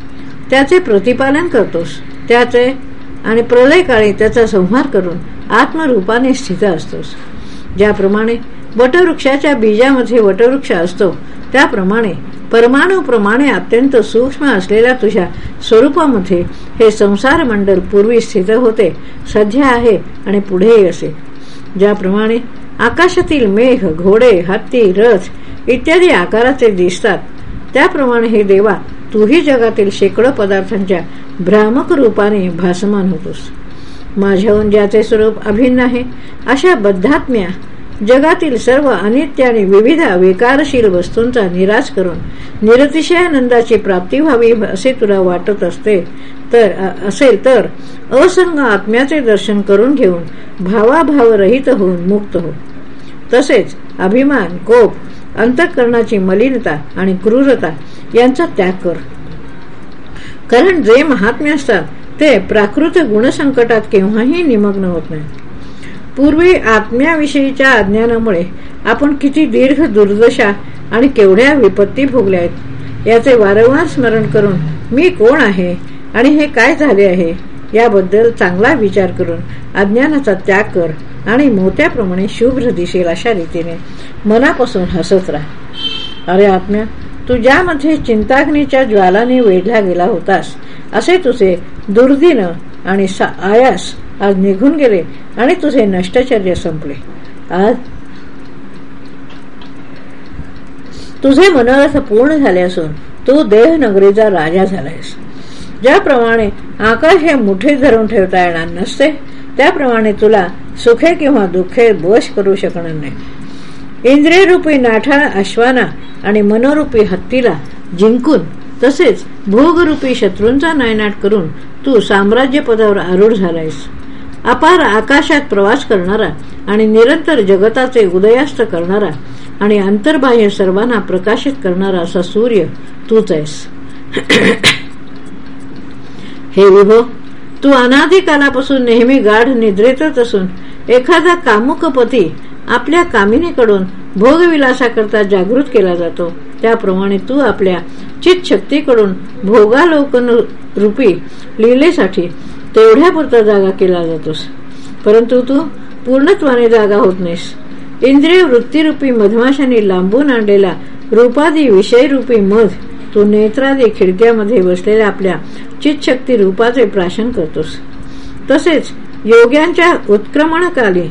त्याचे प्रतिपालन करतोस. त्याचे आणि प्रलयकाळी त्याचा संहार करून आत्मरूपाने स्थित असतोस. ज्याप्रमाणे वटवृक्षाच्या बीजामध्ये वटवृक्ष असतो त्याप्रमाणे परमाणूप्रमाणे अत्यंत सूक्ष्म असलेल्या तुझ्या स्वरूपामध्ये हे संसार मंडल पूर्वी स्थित होते सध्या आहे आणि पुढेही असे. ज्याप्रमाणे आकाशातील मेघ घोडे हत्ती रथ इत्यादी आकाराचे दिसतात त्याप्रमाणे हे देवा तूही जगातील शेकडो पदार्थांच्या भ्रामक रूपाने भासमान होतोस. माझ्याहून ज्याचे स्वरूप अभिन्न आहे अशा बद्धात्म्या जगातील सर्व अनित्य आणि विविध विकारशील वस्तूंचा निराश करून निरतिशयानंदाची प्राप्ती व्हावी असे तुला वाटत असते तर असेल तर असंग आत्म्याचे दर्शन करून घेऊन भावाभावरहित होऊन मुक्त हो. तसेच अभिमान कोप अंतःकरणाची मलिनता आणि क्रूरता यांचा त्याग कर. कारण जे महात्म्य असतात ते प्राकृत गुणसंकटात केव्हाही निमग्न होत नाही पूर्वी आत्म्याविषयीच्या अज्ञानामुळे आपण किती दीर्घ दुर्दशा आणि केवढ्या विपत्ती भोगल्या आहेत याचे वारंवार स्मरण करून मी कोण आहे आणि हे काय झाले आहे याबद्दल चांगला विचार करून अज्ञानाचा त्याग कर आणि मोत्याप्रमाणे शुभ्र दिसेल अशा रीतीने मनापासून हसत राहा. अरे आत्म्या तू ज्यामध्ये चिंताग्नीच्या ज्वालाने वेढला गेला होतास असे तुझे दुर्दिन आणि आयास आज निघून गेले आणि तुझे नष्टचर्य संपले. आज तुझे मनोरथ पूर्ण झाले असून तू देहनगरीचा राजा झालायस. ज्याप्रमाणे आकाश हे मुठे धरून ठेवता येणार नसते त्याप्रमाणे तुला सुखे किंवा दुःखे बोश करू शकणार नाही. इंद्रियरूपी नाठा अश्वाना आणि मनोरूपी हत्तीला जिंकून तसेच भोगरूपी शत्रूंचा नायनाट करून तू साम्राज्य पदावर आरूढ झालायस. अपार आकाशात प्रवास करणारा आणि निरंतर जगताचे उदयास्त करणारा आणि अंतर्बाह्य सर्वांना प्रकाशित करणारा असा सूर्य तूच आहेस. हे विभो तू अनाधिकालापासून नेहमी गाढ निद्रेतच असून एखादा कामुकपती आपल्या कामिनीकडून भोगविलासाकरता जागृत केला जातो. त्याप्रमाणे तू आपल्या चित शक्तीकडून भोगालोकन रूपी लिलेसाठी तेवढ्यापुरता जागा केला जातोस. परंतु तू पूर्णत्वाने जागा होत नाहीस. इंद्रिय वृत्तीरूपी मधमाशांनी लांबून आणलेला रूपादी विषयरूपी मध तू नेत्रादी खिडक्यामध्ये बसलेल्या आपल्या चितशक्ती रूपाचे प्राशन करतोस. तसेच योग्यांच्या उत्क्रमणकाली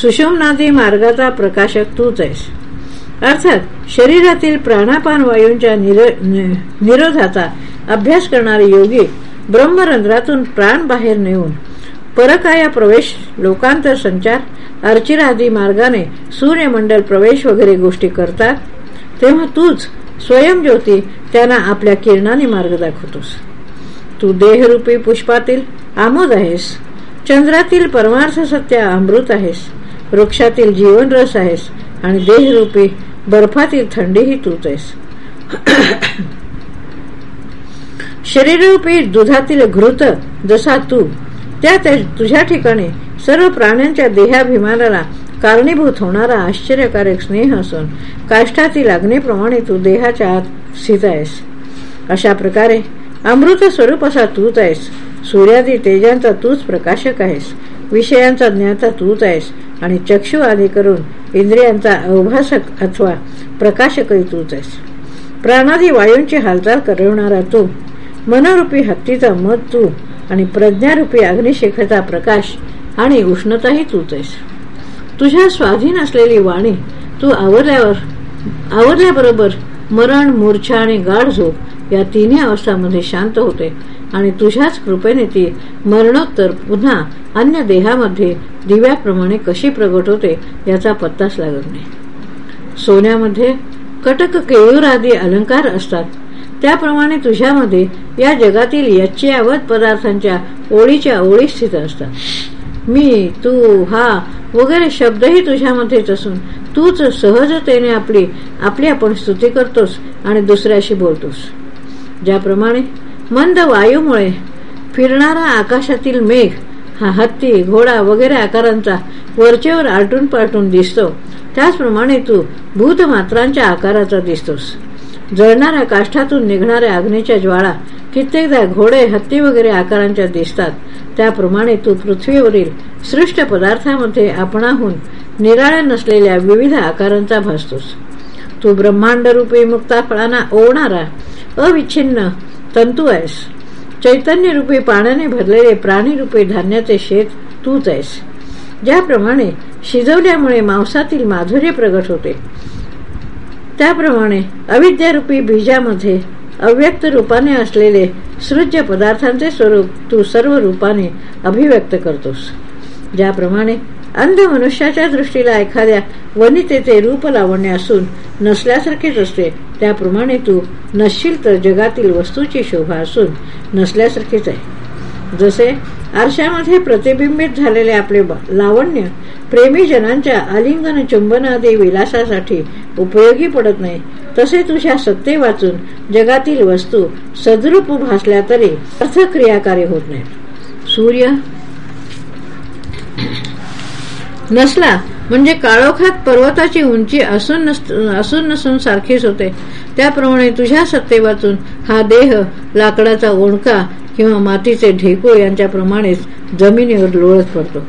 सुषमनादी मार्गाचा प्रकाशक तूच आहेस. अर्थात शरीरातील प्राणापान वायूंच्या निरोधाचा अभ्यास करणारे योगी ब्रह्मरंध्रातून प्राण बाहेर नेऊन परकाया प्रवेश लोकांतर संचार अर्चिरादी मार्गाने सूर्यमंडल प्रवेश वगैरे गोष्टी करतात तेव्हा तूच स्वयंज्योती त्यांना आपल्या किरणाने मार्ग दाखवतोस. तू देहरूपी पुष्पातील आमोद आहेस चंद्रातील परमार्थ सत्य अमृत आहेस वृक्षातील जीवन रस आहेस आणि देहरूपी बर्फातील थंडीही तूच आहेस. शरीररूपी दुधातील घृत जसा तू त्या तुझ्या ठिकाणी सर्व प्राण्यांच्या देहाभिमानाला कारणीभूत होणारा आश्चर्यकारक स्नेह असून काष्ठातील लागणेप्रमाणे तू देहाच्या आत स्थित आहेस. अशा प्रकारे अमृत स्वरूप असा तूच आहेस. सूर्यादी तेजांचा तूच प्रकाशक आहेस. विषयांचा ज्ञाता तूच आहेस. आणि चक्षु आदी करून इंद्रियांचा अवभासक अथवा प्रकाशकही तूच आहेस. प्राणादी वायूंची हालचाल करवणारा तू मनरूपी हत्तीचा मध तू आणि प्रज्ञारूपी अग्निशेखाचा प्रकाश आणि उष्णताही तूच आहेस तुझ्या स्वाधीन असलेली वाणी तू आवरल्यावर आवरल्याबरोबर मरण मूर्छा आणि गाढ झोप या तिन्ही अवस्थांमध्ये शांत होते आणि तुझ्याच कृपेने ती मरणोत्तर पुन्हा अन्य देहामध्ये दिव्याप्रमाणे कशी प्रगट होते याचा पत्ताच लागत नाही. सोन्यामध्ये कटक केयूर आदी अलंकार असतात. त्याप्रमाणे तुझ्यामध्ये या जगातील यच्चयावत पदार्थांच्या ओळीच्या ओळी स्थित असतात. मी तू हा वगैरे शब्दही तुझ्यामध्येच असून तूच सहजतेने आपली आपली आपण स्तुती करतोस आणि दुसऱ्याशी बोलतोस. ज्याप्रमाणे मंद वायूमुळे फिरणारा आकाशातील मेघ हा हत्ती घोडा वगैरे आकारांचा वरचेवर आलटून पालटून दिसतो. त्याचप्रमाणे तू भूतमात्रांच्या आकाराचा दिसतोस. जळणाऱ्या काष्ठातून निघणाऱ्या अग्नीच्या ज्वाळा कित्येकदा घोडे हत्ती वगैरे आकारांच्या दिसतात. त्याप्रमाणे तू पृथ्वीवरील सृष्ट पदार्थामध्ये आपणाहून निराळ्या नसलेल्या विविध आकारांचा भासतोस. तू ब्रह्मांड रूपी मुक्ताफळांना ओवणारा अविच्छिन्न तंतू आहेस. चैतन्य रूपी पाण्याने भरलेले प्राणीरूपी धान्याचे शेत तूच आहेस. ज्याप्रमाणे शिजवल्यामुळे मांसातील माधुर्य प्रगट होते. त्याप्रमाणे अविद्यारूपी बीजामध्ये अव्यक्त रूपाने असलेले सृज्य पदार्थांचे स्वरूप तू सर्व रूपाने अभिव्यक्त करतोस. ज्याप्रमाणे अंध मनुष्याच्या दृष्टीला एखाद्या वनितेचे रूप लावण्य असून नसल्यासारखेच असते त्याप्रमाणे तू नसशील तर जगातील वस्तूची शोभा असून नसल्यासारखीच आहे. जसे आरशामध्ये प्रतिबिंबित झालेले आपले लावण्य प्रेमीजनांच्या आलिंगन चुंबनादी विलासासाठी उपयोगी पडत नाही. तसे तुझ्या सत्ते वाचून जगातील वस्तू सद्रूप भासल्या तरी अर्थक्रियाकारी होत नाहीत. सूर्य नसला म्हणजे काळोखात पर्वताची उंची असून असून नसून सारखीच होते. त्याप्रमाणे तुझ्या सत्ते वाचून हा देह लाकडाचा ओणका किंवा मातीचे ढेकूळ यांच्याप्रमाणेच जमिनीवर लोळत पडतो.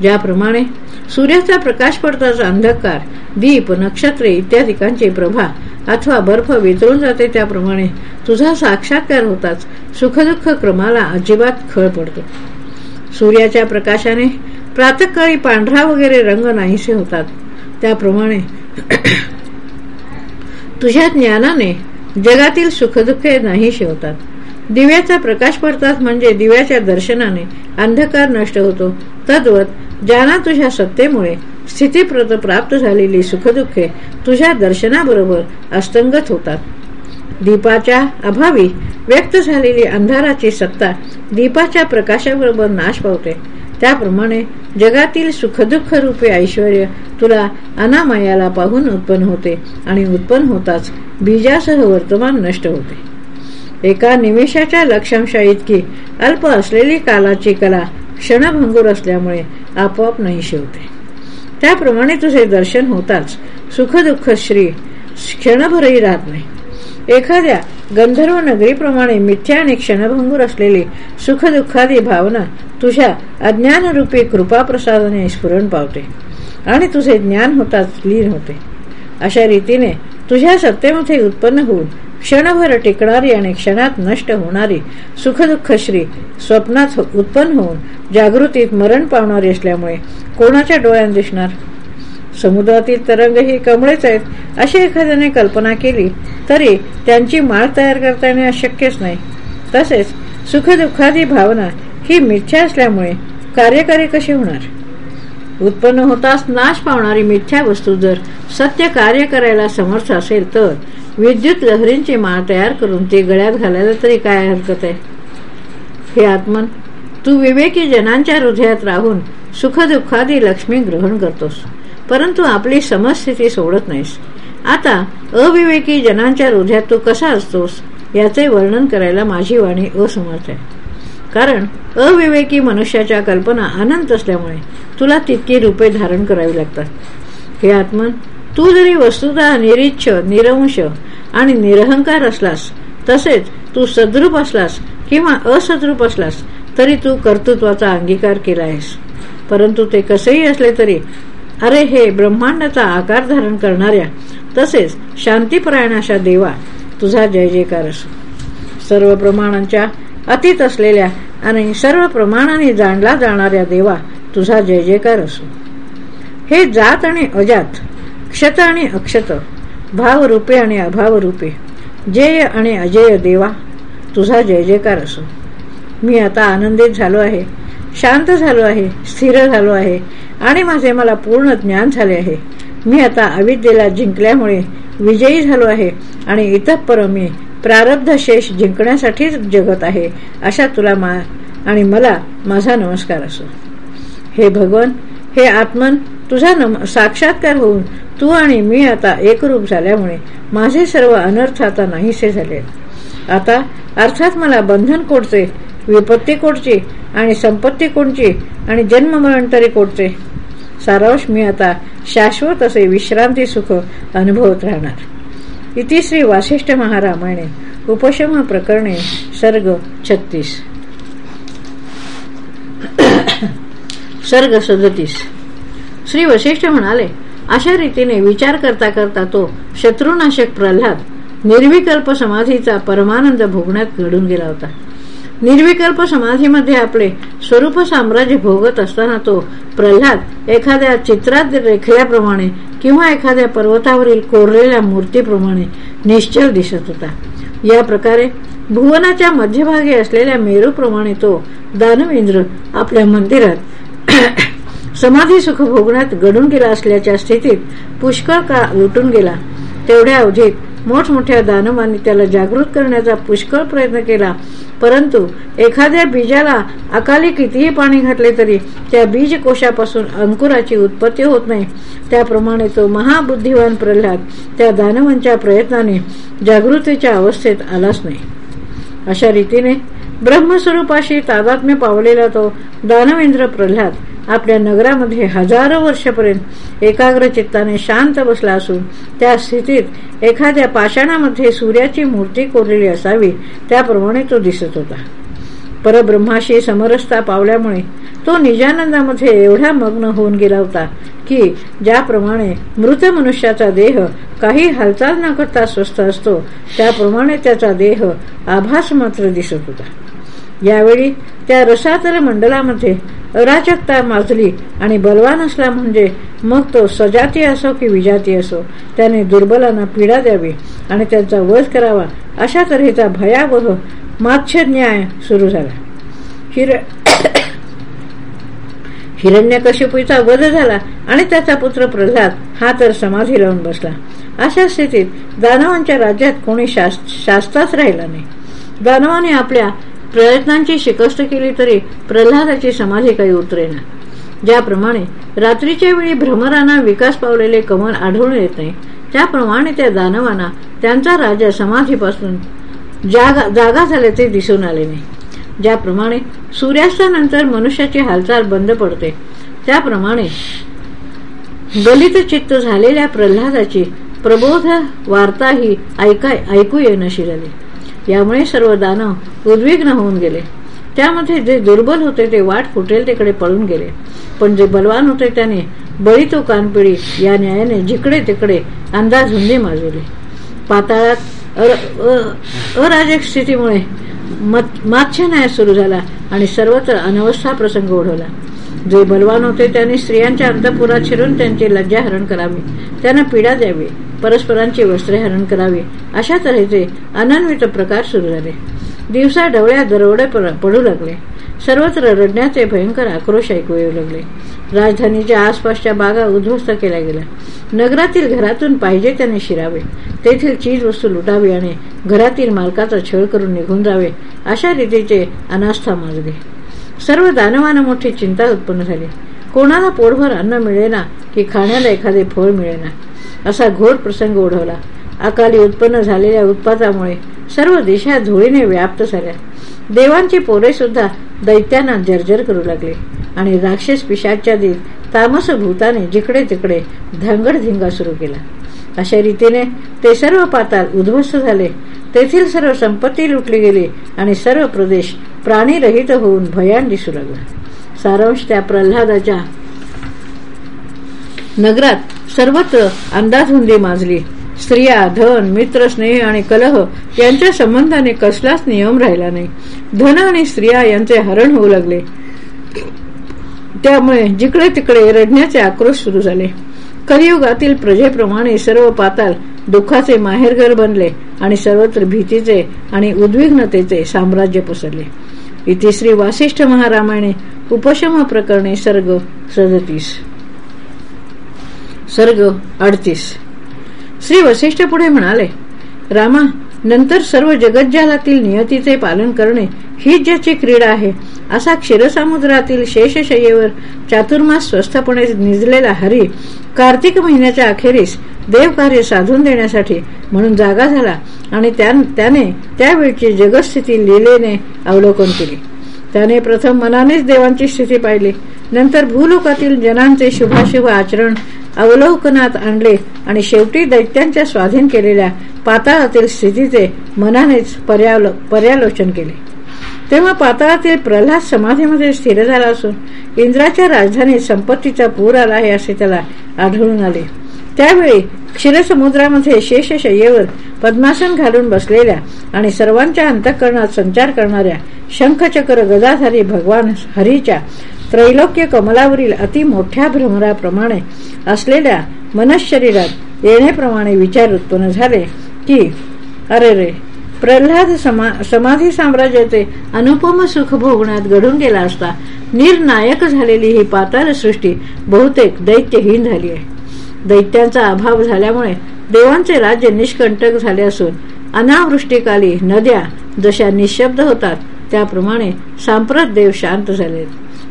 ज्याप्रमाणे सूर्याचा प्रकाश पडताचा अंधकार दीप नक्षत्रे इत्यादिकांची प्रभा अथवा बर्फ वितरून जाते त्याप्रमाणे तुझा साक्षात्कार होताच सुखदुःख क्रमाला अजिबात खळ पडतो. सूर्याच्या प्रकाशाने प्रातकाळी पांढरा वगैरे रंग नाहीसे होतात. त्याप्रमाणे तुझ्या ज्ञानाने जगातील सुखदुःखे नाहीसे होतात. दिव्याचा प्रकाश पडतात म्हणजे दिव्याच्या दर्शनाने अंधकार नष्ट होतो. तद्वत ज्याना तुझ्या सत्तेमुळे स्थितीप्रत प्राप्त झालेली सुखदुःखे तुझ्या दर्शनाबरोबर अस्तंगत होतात. दीपाच्या अभावी व्यक्त झालेली अंधाराची सत्ता दीपाच्या प्रकाशाबरोबर नाश पावते. त्याप्रमाणे जगातील सुखदुःख रूपे ऐश्वर तुला अनामयाला पाहून उत्पन्न होते आणि उत्पन्न होताच बीजासह वर्तमान नष्ट होते. एका निमेषाच्या लक्षांशा इतकी अल्प असलेली कालाची कला क्षणभंगूर असल्यामुळे आपोआप नाही शिवते त्याप्रमाणे तुझे दर्शन होताच सुखदुःख श्री क्षणभरही राहत नाही. एखाद्या गंधर्व नगरीप्रमाणे मिथ्या आणि क्षणभंगूर असलेली सुखदुःखादी भावना तुझ्या अज्ञानरूपी कृपाप्रसादाने स्फुरण पावते आणि तुझे ज्ञान होताच लीन होते. अशा रीतीने तुझ्या सत्तेमध्ये उत्पन्न होऊन क्षणभर टिकणारी आणि क्षणात नष्ट होणारी सुखदुःखश्री स्वप्नात उत्पन्न होऊन जागृतीत मरण पावणारी असल्यामुळे कोणाच्या डोळ्यात दिसणार? समुद्रातील तरंग ही कमळेच आहेत अशी एखाद्याने कल्पना केली तरी त्यांची माळ तयार करता येणे अशक्यच नाही. तसेच सुखदुःखादी भावना ही मिथ्या असल्यामुळे कार्यकारी कशी होणार? उत्पन्न होताच नाश पावणारी मिथ्या वस्तू जर सत्य कार्य करायला समर्थ असेल तर विद्युत लहरींची माळ तयार करून ती गळ्यात घालायला तरी काय हरकत आहे? हे आत्मन तू विवेकी जनांच्या हृदयात राहून सुखदुःखादी लक्ष्मी ग्रहण करतोस. परंतु आपली समस्थिती सोडत नाहीस. आता अविवेकी जनांच्या हृदयात तू कसा असतोस याचे वर्णन करायला माझी वाणी असमर्थ आहे. कारण अविवेकी मनुष्याच्या कल्पना अनंत असल्यामुळे तुला तितकी रूपे धारण करावी लागतात. हे आत्मन तू जरी वस्तुतः निरीच्छ निरंश आणि निरहंकार असलास तसेच तू सद्रूप असलास किंवा असद्रूप असलास तरी तू कर्तृत्वाचा अंगीकार केला आहेस. परंतु ते कसेही असले तरी अरे हे ब्रह्मांडाचा आकार धारण करणाऱ्या तसेच शांतीपरायण अशा देवा तुझा जय जयकार असो. सर्व प्रमाणांच्या अतीत असलेल्या आणि सर्व प्रमाणाने जाणला जाणाऱ्या देवा तुझा जय जयकार असो. हे जात आणि अजात क्षत आणि अक्षत भावरूपे आणि अभावरूपे जेय आणि अजय देवा तुझा जय जयकार असो. मी आता आनंदित झालो आहे. शांत झालो आहे स्थिर झालो आहे आणि माझे मला पूर्ण ज्ञान झाले आहे. मी आता अविद्येला जिंकल्यामुळे विजयी झालो आहे आणि इतपर मी प्रारब्ध शेष जिंकण्यासाठीच जगत आहे अशा तुला मा आणि मला माझा नमस्कार असो. हे भगवन हे आत्मन तुझा नम साक्षात्कार होऊन तू आणि मी आता एकरूप झाल्यामुळे माझे सर्व अनर्थ आता नाहीसे झाले आता अर्थात मला बंधन कोडचे विपत्ती कोणची आणि संपत्ती कोणची आणि जन्ममरण तरी कोणते सारांश मी आता शाश्वत असे विश्रांती सुख अनुभवत राहणार. इति श्री वासिष्ठ महारामायणे उपशम प्रकरणे सर्ग छत्तीस. सर्ग सदतीस. श्री वशिष्ठ म्हणाले अशा रीतीने विचार करता करता तो शत्रुनाशक प्रल्हाद निर्विकल्प समाधीचा परमानंद भोगण्यात घडून गेला होता. निर्विकल्प समाधीमध्ये आपले स्वरूप साम्राज्य भोगत असताना तो प्रल्हाद एखाद्या चित्रात रेखल्याप्रमाणे किंवा एखाद्या पर्वतावरील कोरलेल्या मूर्तीप्रमाणे निश्चल दिसत होता. या प्रकारे भुवनाच्या मध्यभागी असलेल्या मेरूप्रमाणे तो दानवेंद्र आपल्या मंदिरात समाधी सुख भोगण्यात घडून गेला असल्याच्या स्थितीत पुष्कळ काळ लुटून गेला. तेवढ्या अवधीत मोठमोठ्या दानवांनी त्याला जागृत करण्याचा पुष्कळ प्रयत्न केला. परंतु एखाद्या बीजाला अकाली कितीही पाणी घातले तरी त्या बीजकोशापासून अंकुराची उत्पत्ती होत नाही. त्याप्रमाणे तो महाबुद्धिवान प्रल्हाद त्या दानवांच्या प्रयत्नाने जागृतीच्या अवस्थेत आलाच नाही. अशा रीतीने ब्रह्मस्वरूपाशी तादात्म्य पावलेला तो दानवेंद्र प्रल्हाद आपल्या नगरामध्ये हजारो वर्षापर्यंत एकाग्र चित्ताने शांत बसला असून त्या स्थितीत एखाद्या पाषाणामध्ये सूर्याची मूर्ती कोरलेली असावी त्याप्रमाणे तो दिसत होता. परब्रह्माशी समरसता पावल्यामुळे तो निजानंदामध्ये एवढा मग्न होऊन गेला होता की ज्याप्रमाणे मृत मनुष्याचा देह काही हालचाल न करता स्वस्थ असतो त्याप्रमाणे त्याचा देह आभास मात्र दिसत होता. यावेळी त्या रसातर मंडलामध्ये अराजकता माजली आणि बलवान असला म्हणजे मग तो सजाती असो की विजाती असो त्याने दुर्बलांना पीडा द्यावी आणि त्यांचा वध करावा अशा तऱ्हेचा भयावह मात्स्य न्याय सुरू झाला. हिर हिरण्यकशिपूचा वध झाला आणि त्याचा पुत्र प्रल्हाद हा तर समाधी लावून बसला. अशा स्थितीत दानवांच्या राज्यात कोणी शास्त्राच राहिला नाही. दानवाने आपल्या प्रयत्नांची शिकस्त केली तरी प्रल्हादाची समाधी काही उतरेना. ज्याप्रमाणे रात्रीच्या वेळी भ्रमरांना विकास पावलेले कमल आढळून येत नाही त्याप्रमाणे त्या दानवांना त्यांचा राजा समाधीपासून जागा जागा झाल्याचे दिसून आले नाही. ज्याप्रमाणे सूर्यास्तानंतर मनुष्याची हालचाल बंद पडते त्याप्रमाणे गलित चित्त झालेल्या प्रल्हादाची प्रबोध वार्ताही ऐकाय ऐकू येणशी झाली यामुळे सर्व दानव उद्विग्न होऊन गेले. त्यामध्ये जे दुर्बल होते ते वाट फुटेल तिकडे पळून गेले. पण जे बलवान होते त्याने बळी तो कानपिळी या न्यायाने जिकडे तिकडे अंदाज हुंदी माजवले. पाताळात अराजक स्थितीमुळे मात्स्यन्याय सुरू झाला आणि सर्वत्र अनवस्था प्रसंग ओढवला. जे बलवान होते त्यांनी स्त्रियांच्या अंतपुरात शिरून त्यांची लज्जा हरण करावी. त्यांना पीडा द्यावी. परस्परांची वस्त्रे हरण करावी. अशा तऱ्हेचे अनन्वित प्रकार सुरू झाले. दिवसा डवळ्या दरवडे पडू लागले. सर्वत्र रडण्याचे भयंकर आक्रोश ऐकू येऊ लागले. राजधानीच्या आसपासच्या बागा उद्ध्वस्त केल्या गेल्या. नगरातील घरातून पाहिजे त्याने शिरावे. तेथील चीज वस्तू लुटावी आणि घरातील मालकाचा छळ करून निघून जावे अशा रीतीचे अनास्था माजली. सर्व दानवाना मोठी चिंता उत्पन्न झाली. कोणाला पोटभर अन्न मिळेना की खाण्याला एखादे फळ मिळेना? असा घोर प्रसंग ओढवला. अकाली उत्पन्न झालेल्या उत्पादामुळे सर्व दिशा धुळीने व्याप्त झाल्या. देवांची पोरे सुद्धा दैत्यांना जर्जर करू लागले. आणि राक्षस पिशाच्या दिन तामस भूताने जिकडे तिकडे धांगडधिंगा सुरू केला. अशा रीतीने ते सर्व पाताल उद्ध्वस्त झाले. तेथील सर्व संपत्ती लुटली गेली आणि सर्व प्रदेश प्राणीरहित होऊन भयान दिसू लागला. सारांश त्या प्रल्हादाच्या नगरात सर्वत्र अंदाजहुंदी माजली. स्त्रिया धन मित्र स्नेह आणि कलह यांच्या संबंधाने कसलाच नियम राहिला नाही. धन आणि स्त्रिया यांचे हरण होऊ लागले. त्यामुळे जिकडे तिकडे रडण्याचे आक्रोश सुरू झाले. कलियुगातील प्रजेप्रमाणे सर्व पाताल दुःखाचे माहेरघर बनले आणि सर्वत्र भीतीचे आणि उद्विग्नतेचे साम्राज्य पसरले. इथे श्री वासिष्ठ महारामाने उपशम प्रकरणे सर्ग सदतीस. सर्ग अडतीस. श्री वसिष्ठ पुढे म्हणाले रामा नंतर सर्व जगज्जालातील नियतीचे पालन करणे ही ज्याची क्रीडा आहे. असा क्षीरसामुद्रातील शेषशय्येवर चातुर्मास स्वस्थपणे निजलेला हरी कार्तिक महिन्याच्या अखेरीस देवकार्य साधून देण्यासाठी म्हणून जागा झाला आणि त्याने त्यावेळची जगस्थिती लिलेने अवलोकन केली. त्याने प्रथम मनानेच देवांची स्थिती पाहिली. नंतर भूलोकातील जनांचे शुभाशुभ आचरण अवलोकनात आणले आणि शेवटी दैत्यांच्या स्वाधीन केलेल्या पाताळातील स्थितीचे मनानेच पर्यालो पर्यालोचन केले. तेव्हा पाताळातील प्रल्हाद समाधीमध्ये स्थिर झाला असून इंद्राच्या राजधानीत संपत्तीचा पूर आला आहे असे त्याला आढळून आले. त्यावेळी क्षीरसमुद्रामध्ये शेषशय्येवर पद्मासन घालून बसलेल्या आणि सर्वांच्या अंतःकरणात संचार करणाऱ्या शंखचक्र गदाधारी भगवान हरीच्या त्रैलोक्य कमलावरील अति मोठ्या भ्रमराप्रमाणे असलेल्या मनशरीरात येण्याप्रमाणे विचार उत्पन्न झाले. की अरे रे प्रल्हाद समाधी साम्राज्याचे अनुपम सुख भोगण्यात घडून गेला असता निर्नायक झालेली ही पाताळ सृष्टी बहुतेक दैत्यहीन झाली आहे. दैत्यांचा अभाव झाल्यामुळे देवांचे राज्य निष्कंटक झाले असून अनावृष्टीकाली नद्या जशा निशब्द होतात त्याप्रमाणे सांप्रत देव शांत झालेत.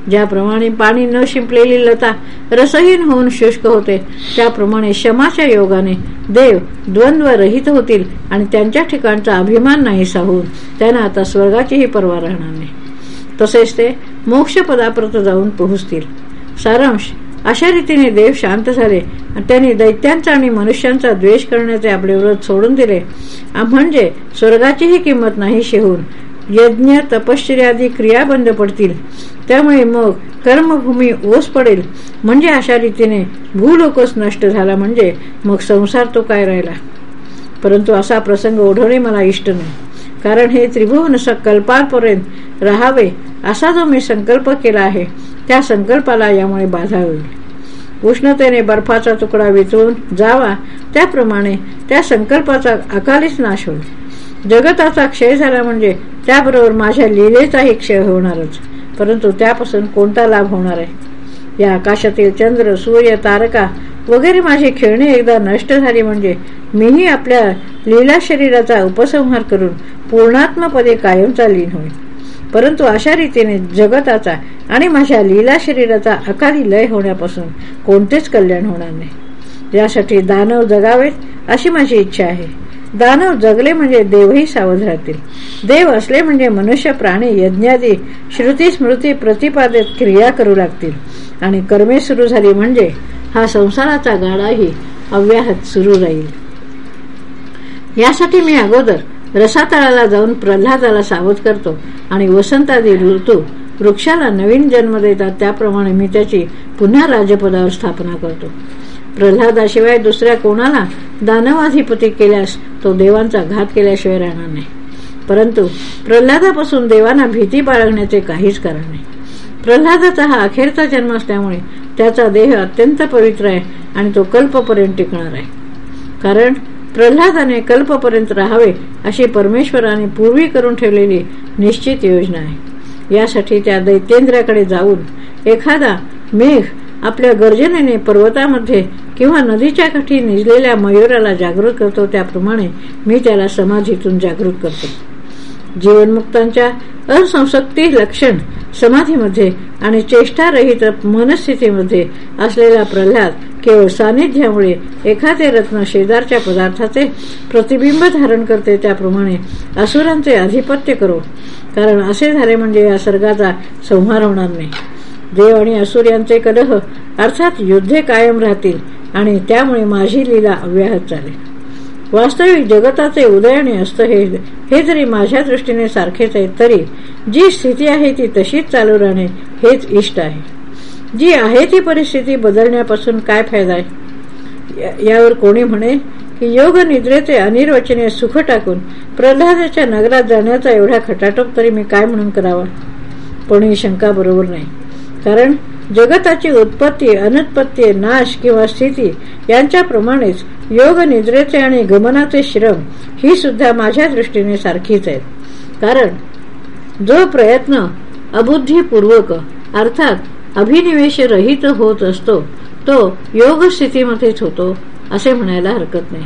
ज्याप्रमाणे पाणी न शिंपलेली लता रसहीन होऊन शुष्क होते त्याप्रमाणे शमाच्या योगाने देव द्वंद्व रहित होतील आणि त्यांच्या ठिकाणचा अभिमान नाही साहून त्यांना आता स्वर्गाचीही पर्वा राहणार नाही. तसेच ते मोक्षपदापर्यंत जाऊन पोहोचतील. सारांश अशा रीतीने देव शांत झाले त्यांनी दैत्यांचा आणि मनुष्यांचा द्वेष करण्याचे आपले व्रत सोडून दिले. म्हणजे स्वर्गाचीही किंमत नाही होऊन यज्ञ तपश्चर्यादी क्रिया बंद पडतील. त्यामुळे मग कर्मभूमी ओस पडेल. म्हणजे अशा रीतीने भूलोकच नष्ट झाला म्हणजे मग संसार तो काय राहिला? परंतु असा प्रसंग ओढवणे मला इष्ट नाही. कारण हे त्रिभुवन कल्पापर्यंत राहावे असा जो मी संकल्प केला आहे त्या संकल्पाला यामुळे बाधा होईल. उष्णतेने बर्फाचा तुकडा विचळून जावा त्याप्रमाणे त्या संकल्पाचा अकालीच नाश होईल. जगताचा क्षय झाला म्हणजे त्याबरोबर माझ्या लिलेचाही क्षय होणारच. परंतु त्यापासून कोणता लाभ होणार आहे? या आकाशातील चंद्र सूर्य तारका वगैरे माझी खेळणी एकदा नष्ट झाली म्हणजे मीही आपल्या लीला शरीराचा उपसंहार करून पूर्णात्मपदे कायमचा लीन होईल परंतु अशा रीतीने जगताचा आणि माझ्या लीला शरीराचा अकाली लय होण्यापासून कोणतेच कल्याण होणार नाही. यासाठी दानव जगावेत अशी माझी इच्छा आहे. दानव जगले म्हणजे देवही सावध राहतील. देव असले म्हणजे मनुष्य प्राणी यज्ञादी श्रुती स्मृती प्रतिपादित क्रिया करू लागतील. आणि कर्मे सुरू झाली म्हणजे हा संसाराचा गाडाही अव्याहत सुरू राहील. यासाठी मी अगोदर रसातळाला जाऊन प्रल्हादाला सावध करतो आणि वसंतादी ऋतू वृक्षाला नवीन जन्म देतात. त्याप्रमाणे मी त्याची पुन्हा राजपदावर स्थापना करतो. प्रल्हादाशिवाय दुसऱ्या कोणाला दानवाधिपती केल्यास तो देवांचा घात केल्याशिवाय राहणार नाही. परंतु प्रल्हादापासून देवांना भीती बाळगण्याचे काहीच कारण नाही. प्रल्हादाचा हा अखेरचा जन्म असल्यामुळे त्याचा देह अत्यंत पवित्र आहे आणि तो कल्पपर्यंत टिकणार आहे. कारण प्रल्हादाने कल्पपर्यंत राहावे अशी परमेश्वराने पूर्वी करून ठेवलेली निश्चित योजना आहे. यासाठी त्या दैतेंद्राकडे जाऊन एखादा मेघ आपल्या गर्जनेने पर्वतामध्ये किंवा नदीच्या काठी निजलेल्या मयुराला जागृत करतो त्याप्रमाणे मी त्याला समाधीतून जागृत करतो. जीवनमुक्तांच्या असंसक्ती लक्षण समाधीमध्ये आणि चेष्टारहित मनस्थितीमध्ये असलेला प्रल्हाद केवळ सानिध्यामुळे एखादे रत्न शेजारच्या पदार्थाचे प्रतिबिंब धारण करते त्याप्रमाणे असुरांचे आधिपत्य करो. कारण असे झाले म्हणजे या सर्गाचा संहार होणार नाही. देव आणि असुर यांचे कलह अर्थात युद्धे कायम राहतील आणि त्यामुळे माझी लीला अव्याहत चालेल. वास्तविक जगताचे उदय आणि अस्त हे हे जरी माझ्या दृष्टीने सारखेच आहे तरी जी स्थिती आहे ती तशीच चालू राहणे हेच इष्ट आहे. जी आहे ती परिस्थिती बदलण्यापासून काय फायदा आहे? यावर कोणी म्हणे की योग निद्रेचे अनिर्वचनीय सुख टाकून प्रल्हादाच्या नगरात जाण्याचा एवढा खटाटोप तरी मी काय म्हणून करावा? पण ही शंका बरोबर नाही. कारण जगताची उत्पत्ती अनुत्पत्ती नाश किंवा स्थिती यांच्याप्रमाणेच योग निद्रेचे आणि गमनाचे श्रम ही सुद्धा माझ्या दृष्टीने सारखीच आहेत. कारण जो प्रयत्न अबुद्धीपूर्वक अर्थात अभिनिवेश रहित होत असतो तो योग स्थितीमध्येच होतो असे म्हणायला हरकत नाही.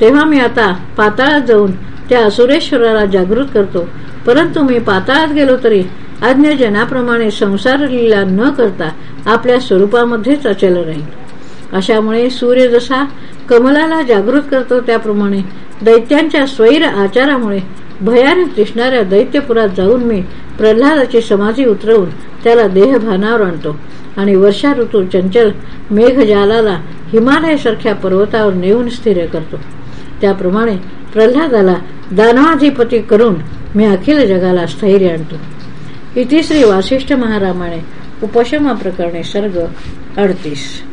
तेव्हा मी आता पाताळात जाऊन त्या असुरेश्वराला जागृत करतो. परंतु मी पाताळात गेलो तरी अज्ञजनाप्रमाणे संसार लीला न करता आपल्या स्वरूपामध्येच अचल राहील. अशामुळे सूर्य जसा कमलाला जागृत करतो त्याप्रमाणे दैत्यांच्या स्वैर आचारामुळे भयाने दिसणाऱ्या दैत्यपुरात जाऊन मी प्रल्हादाची समाधी उतरवून त्याला देहभानावर आणतो आणि वर्षा ऋतू चंचल मेघजालाला हिमालयासारख्या पर्वतावर नेऊन स्थिर करतो. त्याप्रमाणे प्रल्हादाला दानवाधिपती करून मी अखिल जगाला स्थैर्य आणतो. इतिश्री वासिष्ठ महारामाने उपशमा प्रकरणे सर्ग अडतीस.